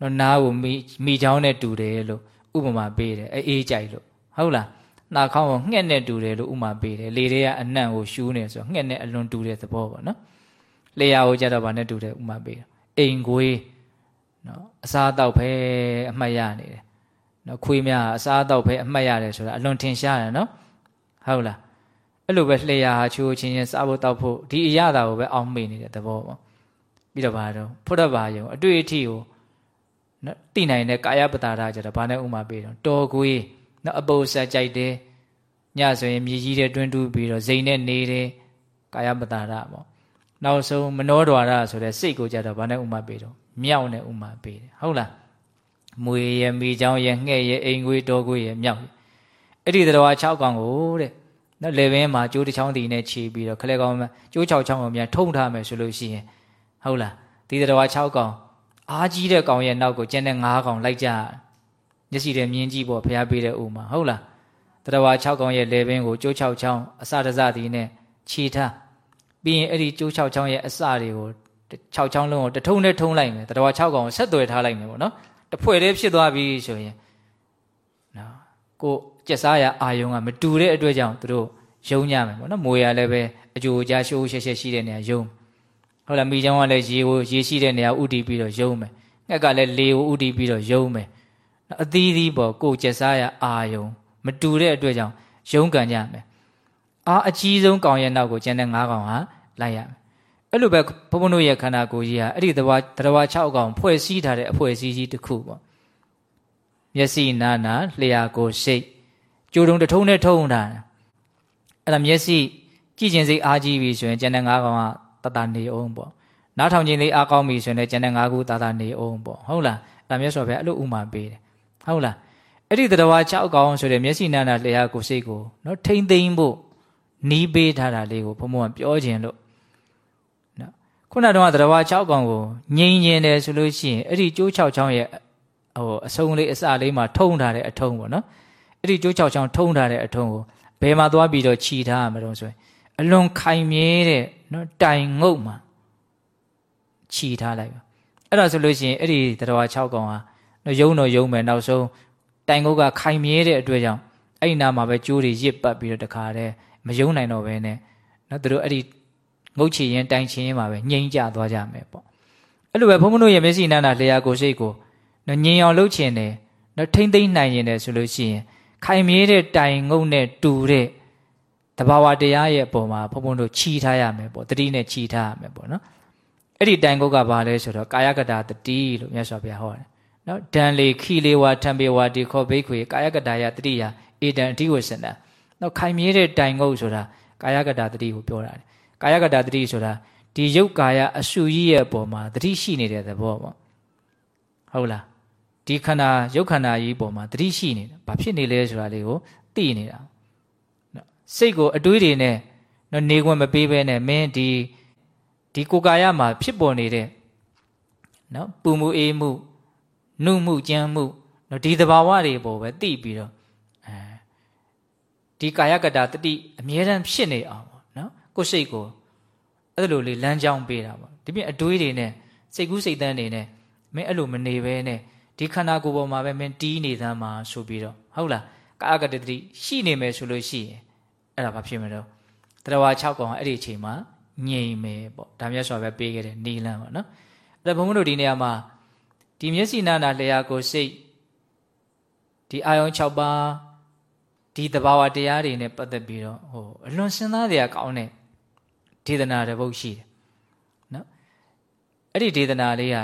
နော်နားကိုမိမိချောင်းနဲ့တူတယ်လို့ဥပမာပေးတယ်အေးအေးကြိုက်လို့ဟုတ်လားနှာခေါင်းကိုငှက်နဲ့တူတယ်လို့ဥမာပေးတယ်လေတွေကအနံ့ကိုရှူးနေဆိုငှက်နဲ့အလွန်တူတဲ့သဘောပေါ့နော်လေယာကိုကြတော့ဗာနဲ့တူတယ်ဥမာပေးတယ်အိမ်ခွေး နော်အစားအသောက်ပဲအမှတ်ရနေတယ်နော်ခွေးများအစားအသောက်ပဲအမှတ်ရတယ်ဆိုတာအလွန်ထင်ရှားတယ်နော်ဟုတ်လားအဲ့လိုပဲလှေရဟာချိုးချင်းချင်းစားဖို့တောက်ဖို့ဒီအရာတာကိုပဲအောင်းမေ့နေတဲ့သဘောပေါ့ပြီးတော့ဗာတော့ဖုဒ္ဓဘာယုံအတွေ့အထိကိုနော်သိနိုင်တဲ့ကာယပတာရကြတော့ဗာနဲ့ဥမာပေးတော့တော်ကွေးနော်အပုပ်ဆက်ကြိုက်တယ်ညဆိုရင်မြေကြီးတဲ့တွင်းတူးပြီးတော့ဇိမ်နဲ့နေတယ်ကာယပတာရပေါ့နောက်ဆုံးမနောဒွါရဆိုတဲ့စိတ်ကိုကြတော့ဗာနဲ့ဥမာပေးတော့ မြောက်နဲ့ဥမာပေးတယ်ဟုတ်လားမွေရဲ့မိချောင်းရဲ့ငှက်ရဲ့အိမ်ခွေးတော်ခွေးရဲ့မြောက်အဲ့ဒီတော်ဟာ6ကောင်ကိုတဲ့နော်လေဘင်းမှာကျိုးတစ်ချောင်းတီနဲ့ခြေပြီးတော့ခလဲကောင်မှာကျိုး6ချောင်းကိုမြန်ထုံထားမယ်ဆိုလို့ရှိရင်ဟုတ်လားဒီတော်ဟာ6ကောင်အားကြီးတဲ့ကောင်ရဲ့နောက်ကိုကျန်တဲ့9ကောင်လိုက်ကြမျက်စိနဲ့မြင်ကြည့်ပေါ့ဖျားပေးတဲ့ဥမာဟုတ်လားတော်ဟာ6ကောင်ရဲ့လေဘင်းကိုကျိုး6ချောင်းအစတစတီနဲ့ခြေထားပြီးရင်အဲ့ဒီကျိုး6ချောင်းရဲ့အစတွေကို 6ချောင်းလုံးကိုတထုံးနဲ့ထုံးလိုက်မယ်တတော်6ကောင်ဆက်သွယ်ထားလိုက်မယ်ပေါ့နော်တဖွဲ့တည်းဖြစ်သွားပြီဆိုရင်နော်ကိုကျက်စားရအာယုံကမတူတဲ့အတွက်ကြောင့်သူတို့ယုံကြမယ်ပေါ့နော်မွေရလည်းပဲအကျိုးအကျရှိုးရှက်ရှက်ရှိတဲ့နေရာယုံဟုတ်လားမိချောင်းကလည်းရေကိုရေရှိတဲ့နေရာဥတီပြီးတော့ယုံမယ်ငှက်ကလည်းလေကိုဥတီပြီးတော့ယုံမယ်အသီးသီးပေါ့ကိုကျက်စားရအာယုံမတူတဲ့အတွက်ကြောင့်ယုံကန်ကြမယ်အားအကြီးဆုံးကောင်ရဲ့နောက်ကိုကျန်တဲ့၅ကောင်ဟာလိုက်ရမယ် အဲ့လိုပဲဘုန်းဘုန်းတို့ရဲ့ခန္ဓာကိုယ်ကြီးဟာအဲ့ဒီတဘာတဘာ6ကောင်ဖွဲ့စည်းထားတဲ့အဖွဲ့အစည်းကြီးတစ်ခုပေါ့မျက်စိနာနာလျှာကိုယ်စိတ်ကြိုးတုံတထုံးနဲ့ထုံးတာအဲ့ဒါမျက်စိကြည့်ခြင်းစိတ်အားကြီးပြီဆိုရင်ကျန်တဲ့၅ကောင်ကတတနေအောင်ပေါ့နားထောင်ခြင်းလေးအားကောင်းပြီဆိုရင်လည်းကျန်တဲ့၅ခုတတနေအောင်ပေါ့ဟုတ်လားဒါမျက်စောပဲအဲ့လိုဥမာပေးတယ်ဟုတ်လားအဲ့ဒီတဘာ6ကောင်ဆိုတဲ့မျက်စိနာနာလျှာကိုယ်စိတ်ကိုနော်ထိမ့်သိမ့်ဖို့နီးပေးထားတာလေးကိုဘုံဘုံကပြောခြင်းလို့ ခုနကတော့သရဝါ6កောင်ကိုငြိမ်ငင်တယ်ဆိုလို့ရှိရင်အဲ့ဒီကျိုး6ချောင်းရဲ့ဟိုအစုံလေးအစလေးမှာထုံထားတဲ့အထုံးပေါ့နော်အဲ့ဒီကျိုး6ချောင်းထုံထားတဲ့အထုံးကိုဘယ်မှာသွားပြီးတော့ခြီထားရမလို့ဆိုရင်အလွန်ခိုင်မြဲတဲ့နော်တိုင်ငုတ်မှာခြီထားလိုက်ပါအဲ့ဒါဆိုလို့ရှိရင်အဲ့ဒီသရဝါ6កောင်ဟာနော်ယုံတော့ယုံမယ်နောက်ဆုံးတိုင်ငုတ်ကခိုင်မြဲတဲ့အတွက်ကြောင့်အဲ့ဒီနာမှာပဲကျိုးတွေရစ်ပတ်ပြီးတော့တခါတည်းမယုံနိုင်တော့ဘဲနဲ့နော်သူတို့အဲ့ဒီ ငုတ်ချရင်တိုင်ချရင်မှာပဲငြိမ်းကြသွားကြမယ်ပေါ့အဲ့လိုပဲဘုန်းဘုန်းတို့ရဲ့မျက်စိနန္ဒလျာကိုစိတ်ကိုနော်ငြိမ်အောင်လုပ်ချင်တယ်နော်ထိမ့်သိမ့်နိုင်ရင်တယ်ဆိုလို့ရှိရင်ခိုင်မြဲတဲ့တိုင်ငုတ်နဲ့တူတဲ့တဘာဝတရားရဲ့အပေါ်မှာဘုန်းဘုန်းတို့ခြီးထားရမယ်ပေါ့တတိနဲ့ခြီးထားရမယ်ပေါ့နော်အဲ့ဒီတိုင်ငုတ်ကဘာလဲဆိုတော့ကာယကတာတတိလို့မြတ်စွာဘုရားဟောတယ်နော်ဒံလေခီလေဝါထံပေဝါဒီခောဘိခွေကာယကတာယတတိယဧတံအဓိဝဆန္ဒနော်ခိုင်မြဲတဲ့တိုင်ငုတ်ဆိုတာကာယကတာတတိကိုပြောတာတယ် ကာယကတာတတိဆိုတာဒီရုပ်ကာယအရှုကြီးရဲ့အပေါ်မှာတတိရှိနေတဲ့သဘောပေါ့ဟုတ်လားဒီခန္ဓာရုပ်ခန္ဓာကြီးပေါ်မှာတတိရှိနေတာဘာဖြစ်နေလဲဆိုတာလေးကိုသိနေတာနော်စိတ်ကိုအတွေးတွေနဲ့နော်နေခွင့်မပေးဘဲနဲ့မင်းဒီဒီကိုယ်ကာယမှာဖြစ်ပေါ်နေတဲ့နော်ပူမှုအေးမှုနှုမှုကြမ်းမှုနော်ဒီသဘာဝတွေပေါ်ပဲသိပြီးတော့အဲဒီကာယကတာတတိအမြဲတမ်းဖြစ်နေအောင် ကိုယ်စိတ်ကိုအဲ့လိုလေးလမ်းကြောင်းပေးတာပေါ့ဒီပြင်အတွေးတွေနဲ့စိတ်ကူးစိတ်သန်းတွေနဲ့မင်းအဲ့လိုမနေဘဲနဲ့ဒီခန္ဓာကိုယ်ပေါ်မှာပဲမင်းတီးနေသမ်းမှာဆိုပြီးတော့ဟုတ်လားကာကတတိရှိနေမယ်ဆိုလို့ရှိရင်အဲ့ဒါဘာဖြစ်မလို့တရားဝါ6ကောင်အဲ့ဒီအချိန်မှာငြိမ်မယ်ပေါ့ဒါမြတ်စွာဘုရားပေးခဲ့တဲ့နီလန်းပေါ့နော်အဲ့ဒါဘုံဘုံတို့ဒီနေရာမှာဒီမျက်စိနာနာလျာကိုစိတ်ဒီအာယုံ6ပါးဒီတဘာဝတရားတွေနဲ့ပတ်သက်ပြီးတော့ဟိုအလွန်စဉ်းစားစရာကောင်းတဲ့ ဒေသနာတစ်ပုဒ်ရှိတယ်နော်အဲ့ဒီဒေသနာလေးက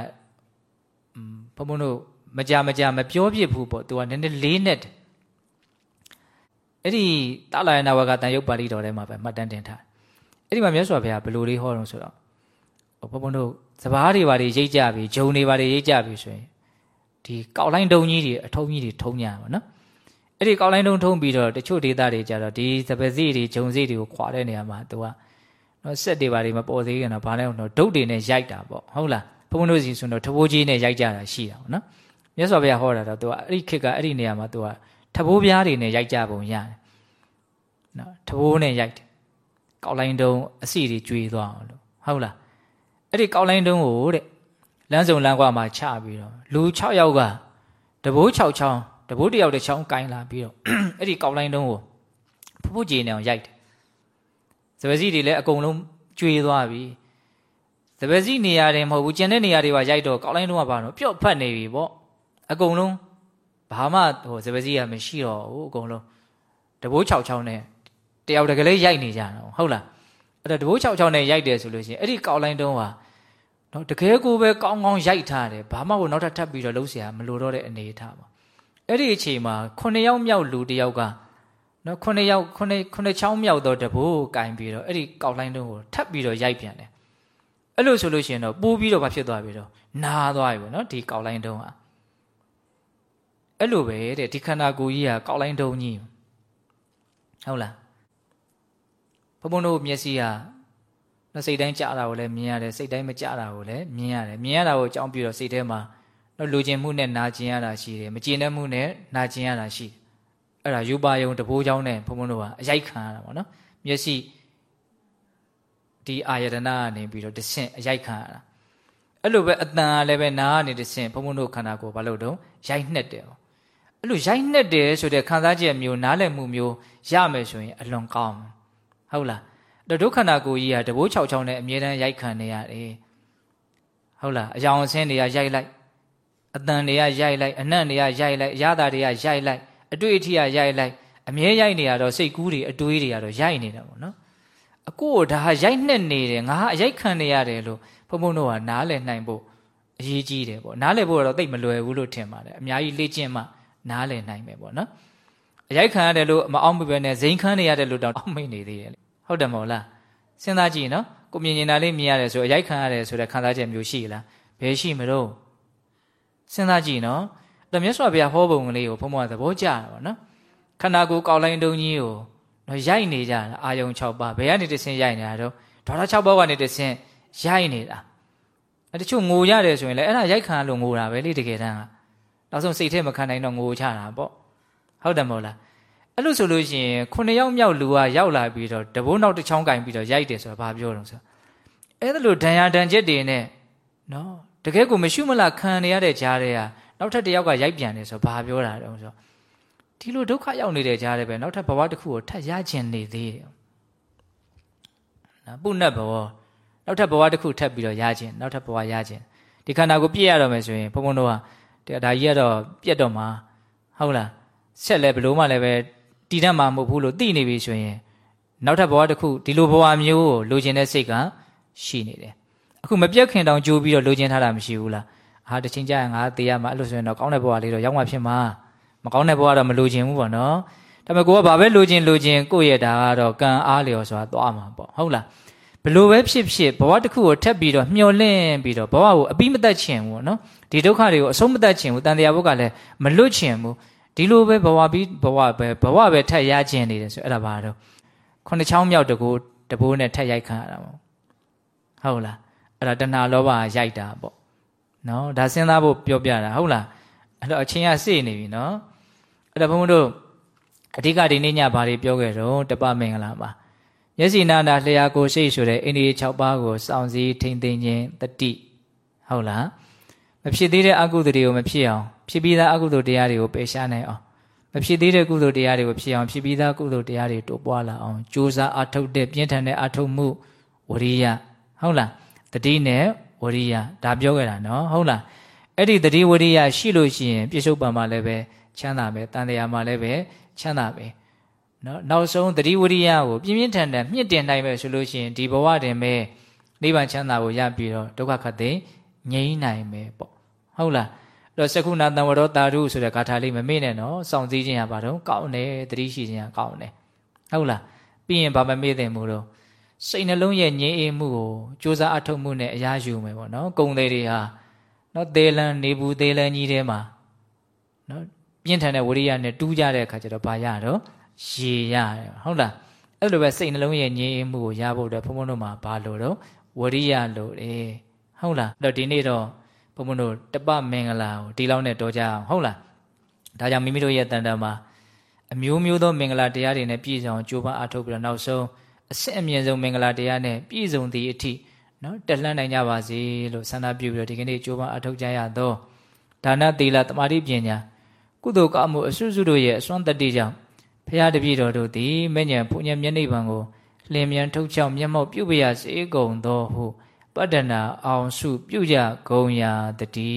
ဘုံဘုံတို့မကြမကြမပြောပြဘူးပေါ့သူကနည်းနည်းလေးနဲ့အဲ့ဒီတာလာယနာဝကတန်ရုပ်ပါဠိတော်ထဲမှာပဲမှတ်တမ်းတင်ထားအဲ့ဒီမှာမြတ်စွာဘုရားဘယ်လိုလေးဟောတော့ဆိုတော့ဘုံဘုံတို့စပားတွေပါတွေရိတ်ကြပြီဂျုံတွေပါတွေရိတ်ကြပြီဆိုရင်ဒီကောက်လိုင်းတုံကြီးတွေအထုံးကြီးတွေထုံးကြပါနော်အဲ့ဒီကောက်လိုင်းတုံးထုံးပြီးတော့တချို့ဒေသတွေကြတော့ဒီစပစီတွေဂျုံစီတွေကိုခွာတဲ့နေရာမှာသူက နော်ဆက်တွေပါတွေမပေါ်သေးခင်တော့ဘာလဲတော့ဒုတ်တွေနဲ့ရိုက်တာပေါ့ဟုတ်လားဘုန်းဘုန်းတို့စီဆိုတော့ထဘိုးကြီးနဲ့ရိုက်ကြတာရှိတာပေါ့နော်မြတ်စွာဘုရားဟောတာတော့သူကအဲ့ဒီခေတ်ကအဲ့ဒီနေရာမှာသူကထဘိုးပြားတွေနဲ့ရိုက်ကြပုံရတယ်နော်ထဘိုးနဲ့ရိုက်တယ်ကောက်လိုင်းတုံးအစီတွေကျွေသွားအောင်လို့ဟုတ်လားအဲ့ဒီကောက်လိုင်းတုံးကိုတဲ့လမ်းစုံလမ်းကွာမှာချပြီးတော့လူ6ယောက်ကတဘိုး6ချောင်းတဘိုးတယောက်တစ်ချောင်းကင်လာပြီးတော့အဲ့ဒီကောက်လိုင်းတုံးကိုဖူးဖူးကြည်နေအောင်ရိုက်တယ် စပယ်စီတွေလည်းအကုန်လုံးကျွေသွားပြီစပယ်စီနေရာတွေမဟုတ်ဘူးကျန်တဲ့နေရာတွေပါရိုက်တော့ကောက်လိုင်းတော့ဘာလို့ပျော့ဖတ်နေပြီပေါ့အကုန်လုံးဘာမှဟိုစပယ်စီကမရှိတော့ဘူးအကုန်လုံးတဘိုး6ချောင်းနဲ့တယောက်တကလေးရိုက်နေကြတာဟုတ်လားအဲ့တော့တဘိုး6ချောင်းနဲ့ရိုက်တယ်ဆိုလို့ရှိရင်အဲ့ဒီကောက်လိုင်းတုံးဟာနော်တကယ်ကိုပဲကောင်းကောင်းရိုက်ထားတယ်ဘာမှကိုနောက်ထပ်ထပ်ပြီးတော့လုံးเสียမလိုတော့တဲ့အနေအထားပါအဲ့ဒီအချိန်မှာ9ယောက်မြောက်လူတယောက်က နော်ခုနှစ်ယောက်ခုနှစ်ခုနှစ်ချောင်းမြောက်တော့တဘိုးကင်ပြီးတော့အဲ့ဒီကောက်လိုင်းတုံးကိုထပ်ပြီးတော့ရိုက်ပြန်တယ်အဲ့လိုဆိုလို့ရှိရင်တော့ပိုးပြီးတော့ဘာဖြစ်သွားပြီတော့နာသွားပြီပေါ့နော်ဒီကောက်လိုင်းတုံးဟာအဲ့လိုပဲတဲ့ဒီခန္ဓာကိုယ်ကြီးကကောက်လိုင်းတုံးကြီးဟုတ်လားဘုံဘုံတို့မျက်စိကနော်စိတ်တိုင်းကြားတာကိုလည်းမြင်ရတယ်စိတ်တိုင်းမကြားတာကိုလည်းမြင်ရတယ်မြင်ရတာကိုအကြောင်းပြုတော့စိတ်ထဲမှာနော်လူကျင်မှုနဲ့နာကျင်ရတာရှိတယ်မကျင်တဲ့မှုနဲ့နာကျင်ရတာရှိတယ် အဲ့ဒါယူပါယုံတဘိုးချောင်းနဲ့ဘုံဘုံတို့ကအရိုက်ခံရတာပေါ့နော်မျက်စိဒီအာယတနာကနေပြီးတော့တဆင့်အရိုက်ခံရတာအဲ့လိုပဲအတန်ကလည်းပဲနားကနေတဆင့်ဘုံဘုံတို့ခန္ဓာကိုယ်ဘာလို့တုံးရိုက်နှက်တယ်ပေါ့အဲ့လိုရိုက်နှက်တယ်ဆိုတဲ့ခံစားချက်မျိုးနားလည်မှုမျိုးရမယ်ဆိုရင်အလွန်ကောင်းဟုတ်လားဒုက္ခနာကိုကြီးကတဘိုး၆ချောင်းနဲ့အမြဲတမ်းရိုက်ခံနေရတယ်ဟုတ်လားအယောင်အဆင်းတွေကရိုက်လိုက်အတန်တွေကရိုက်လိုက်အနံ့တွေကရိုက်လိုက်အရသာတွေကရိုက်လိုက် အတွေ့အထိကရိုက်လိုက်အမြဲရိုက်နေရတော့စိတ်ကူးတွေအတွေးတွေကတော့ရိုက်နေတာပေါ့နော်အကိုကဒါရိုက်နှက်နေတယ်ငါအရိုက်ခံနေရတယ်လို့ဘုံဘုံတို့ကနားလည်နိုင်ဖို့အရေးကြီးတယ်ပေါ့နားလည်ဖို့တော့သိပ်မလွယ်ဘူးလို့ထင်ပါတယ်အများကြီးလေ့ကျင့်မှနားလည်နိုင်မယ်ပေါ့နော်အရိုက်ခံရတယ်လို့မအောင်မပဲနဲ့ဇိမ်ခန်းနေရတယ်လို့တောင်အောက်မိတ်နေသေးတယ်ဟုတ်တယ်မဟုတ်လားစဉ်းစားကြည့်နော်ကိုမြင်နေတာလေးမြင်ရတယ်ဆိုအရိုက်ခံရတယ်ဆိုတဲ့ခံစားချက်မျိုးရှိလားဘယ်ရှိမလို့စဉ်းစားကြည့်နော် အဲ့တော့မြတ်စွာဘုရားဟောပုံကလေးကိုဘုံဘုံကသဘောကျတာပေါ့နော်ခန္ဓာကိုယ်ကောက်လိုက်တုံးကြီးကိုတော့ရိုက်နေကြတာအာယုံ6ပါးဘယ်ကနေတဆင်းရိုက်နေတာတော့ဒေါ်လာ6ပါးကနေတဆင်းရိုက်နေတာအဲတချို့ငိုရတယ်ဆိုရင်လည်းအဲ့ဒါရိုက်ခံလို့ငိုတာပဲလေတကယ်တမ်းကနောက်ဆုံးစိတ်ထဲမခံနိုင်တော့ငိုချတာပေါ့ဟုတ်တယ်မဟုတ်လားအဲ့လိုဆိုလို့ရှိရင်ခုနှစ်ယောက်မြောက်လူကရောက်လာပြီးတော့တဘိုးနောက်တစ်ချောင်းကင်ပြီးတော့ရိုက်တယ်ဆိုတာဘာပြောတော့ဆိုအဲ့ဒါလိုဒဏ်ရာဒဏ်ချက်တွေနဲ့နော်တကယ်ကိုမရှိမလားခံနေရတဲ့ကြားတွေက နောက်ထပ်တစ်ယောက်ကရိုက်ပြန်တယ်ဆိုဘာပြောတာတော့ဆိုဒီလိုဒုက္ခရောက်နေတဲ့ကြားတွေပဲနောက်ထပ်ဘဝတစ်ခုကိုထပ်ရခြင်းနေသေးတယ်နော်ပုဏ္ဏဘဝနောက်ထပ်ဘဝတစ်ခုထပ်ပြီးတော့ရခြင်းနောက်ထပ်ဘဝရခြင်းဒီခန္ဓာကိုပြည့်ရတော့မယ်ဆိုရင်ဘုံဘုံတို့ကဒါကြီးကတော့ပြက်တော့မှာဟုတ်လားဆက်လဲဘလို့မှလည်းပဲတည်တတ်မှာမဟုတ်ဘူးလို့သိနေပြီဆိုရင်နောက်ထပ်ဘဝတစ်ခုဒီလိုဘဝမျိုးကိုလိုချင်တဲ့စိတ်ကရှိနေတယ်အခုမပြတ်ခင်တောင်ကြိုးပြီးတော့လိုချင်ထားတာမရှိဘူးလား အာတချင်းကြရင်ငါတေးရမှာအဲ့လိုဆိုရင်တော့ကောင်းတဲ့ဘဝလေးတော့ရောက်မှဖြစ်မှာမကောင်းတဲ့ဘဝတော့မလိုချင်ဘူးပေါ့နော်ဒါပေမဲ့ကိုကဘာပဲလိုချင်လိုချင်ကိုယ့်ရဲ့ဒါကတော့ကံအားလျော်ဆိုတာသွားမှာပေါ့ဟုတ်လားဘလို့ပဲဖြစ်ဖြစ်ဘဝတစ်ခုကိုထပ်ပြီးတော့မျောလင့်ပြီးတော့ဘဝကိုအပြီးမတတ်ချင်ဘူးနော်ဒီဒုက္ခတွေကိုအဆုံးမတတ်ချင်ဘူးတန်တရားဘုတ်ကလည်းမလွတ်ချင်ဘူးဒီလိုပဲဘဝပြီးဘဝပဲဘဝပဲထပ်ရချင်နေတယ်ဆိုအဲ့ဒါပါတော့ခုနှစ်ချောင်းမြောက်တကူတဘိုးနဲ့ထပ်ရိုက်ခံရတာပေါ့ဟုတ်လားအဲ့ဒါတဏှာလောဘရိုက်တာပေါ့ နော်ဒါစဉ်းစားဖို့ပြောပြတာဟုတ်လားအဲ့တော့အချင်းကစေ့နေပြီနော်အဲ့တော့ဘုန်းဘုန်းတို့အဓိကဒီနေ့ညဘာတွေပြောခဲ့တော့တပမင်္ဂလာပါမျက်စိနာနာလျှာကိုရှိဆိုတဲ့အိန္ဒိယ6ပါးကိုစောင့်စည်းထိမ့်သိမ်းခြင်းတတိဟုတ်လားမဖြစ်သေးတဲ့အကုသိုလ်တွေကိုမဖြစ်အောင်ဖြစ်ပြီးသားအကုသိုလ်တရားတွေကိုပယ်ရှားနိုင်အောင်မဖြစ်သေးတဲ့ကုသိုလ်တရားတွေကိုဖြစ်အောင်ဖြစ်ပြီးသားကုသိုလ်တရားတွေတိုးပွားလာအောင်ကြိုးစားအထုတ်တဲ့ပြင်းထန်တဲ့အထုတ်မှုဝရိယဟုတ်လားတတိနဲ့ ဝရိယဒါပြောခဲ့တာနော်ဟုတ်လားအဲ့ဒီတတိဝရိယရှိလို့ရှိရင်ပြစ္ဆုတ်ပံမှာလည်းပဲချမ်းသာပဲတန်တရားမှာလည်းပဲချမ်းသာပဲနော်နောက်ဆုံးတတိဝရိယကိုပြင်းပြင်းထန်ထန်မြင့်တင်နိုင်ပဲဆိုလို့ရှိရင်ဒီဘဝတင်ပဲနိဗ္ဗာန်ချမ်းသာကိုရပြီးတော့ဒုက္ခခတ်သိငြိမ်းနိုင်မယ်ပေါ့ဟုတ်လားတော့စကုဏတံဝရောတာရုဆိုတဲ့ဂါထာလေးမမေ့နဲ့နော်စောင့်စည်းခြင်းရပါတော့ကောင်းတယ်တတိရှိခြင်းကကောင်းတယ်ဟုတ်လားပြီးရင်ဘာမမေ့သင့်ဘူးတော့ စိတ်နှလုံးရဲ့ငြိမ်းအေးမှုကိုစူးစမ်းအထောက်မှုနဲ့အရာယူမယ်ပေါ့နော်ကုံသေးတွေဟာနော်သေလန်နေဘူးသေလန်ကြီးထဲမှာနော်ပြင်းထန်တဲ့ဝရိယနဲ့တူးကြတဲ့အခါကျတော့ဘာရတော့ရေရတယ်ဟုတ်လားအဲ့လိုပဲစိတ်နှလုံးရဲ့ငြိမ်းအေးမှုကိုရဖို့အတွက်ဘုံဘုံတို့မှာဘာလို့တော့ဝရိယလို့တယ်ဟုတ်လားအဲ့တော့ဒီနေ့တော့ဘုံဘုံတို့တပမင်္ဂလာကိုဒီလောက်နဲ့တော်ကြအောင်ဟုတ်လားဒါကြောင့်မိမိတို့ရဲ့တန်တမှာအမျိုးမျိုးသောမင်္ဂလာတရားတွေနဲ့ပြည့်စုံကြိုးပမ်းအားထုတ်ပြီးတော့နောက်ဆုံး အစစ်အမြင့်ဆုံးမင်္ဂလာတရားနဲ့ပြည့်စုံသည့်အထိနော်တက်လှမ်းနိုင်ကြပါစေလို့ဆန္ဒပြုပြီးတော့ဒီကနေ့ကြိုးပမ်းအားထုတ်ကြရသောဒါနသီလတမာတိပညာကုသိုလ်ကောင်းမှုအစွတ်စွတ်တို့ရဲ့အစွမ်းတတ္တိကြောင့်ဖရာတပည့်တော်တို့သည်မဉ္ဇဉ်ဘုညမျက်နှိပ်ပံကိုလင်းမြန်ထုတ်ချောက်မျက်မှောက်ပြုပရစေကုန်သောဟုပတ္တနာအောင်စုပြုကြဂုံရာတတိ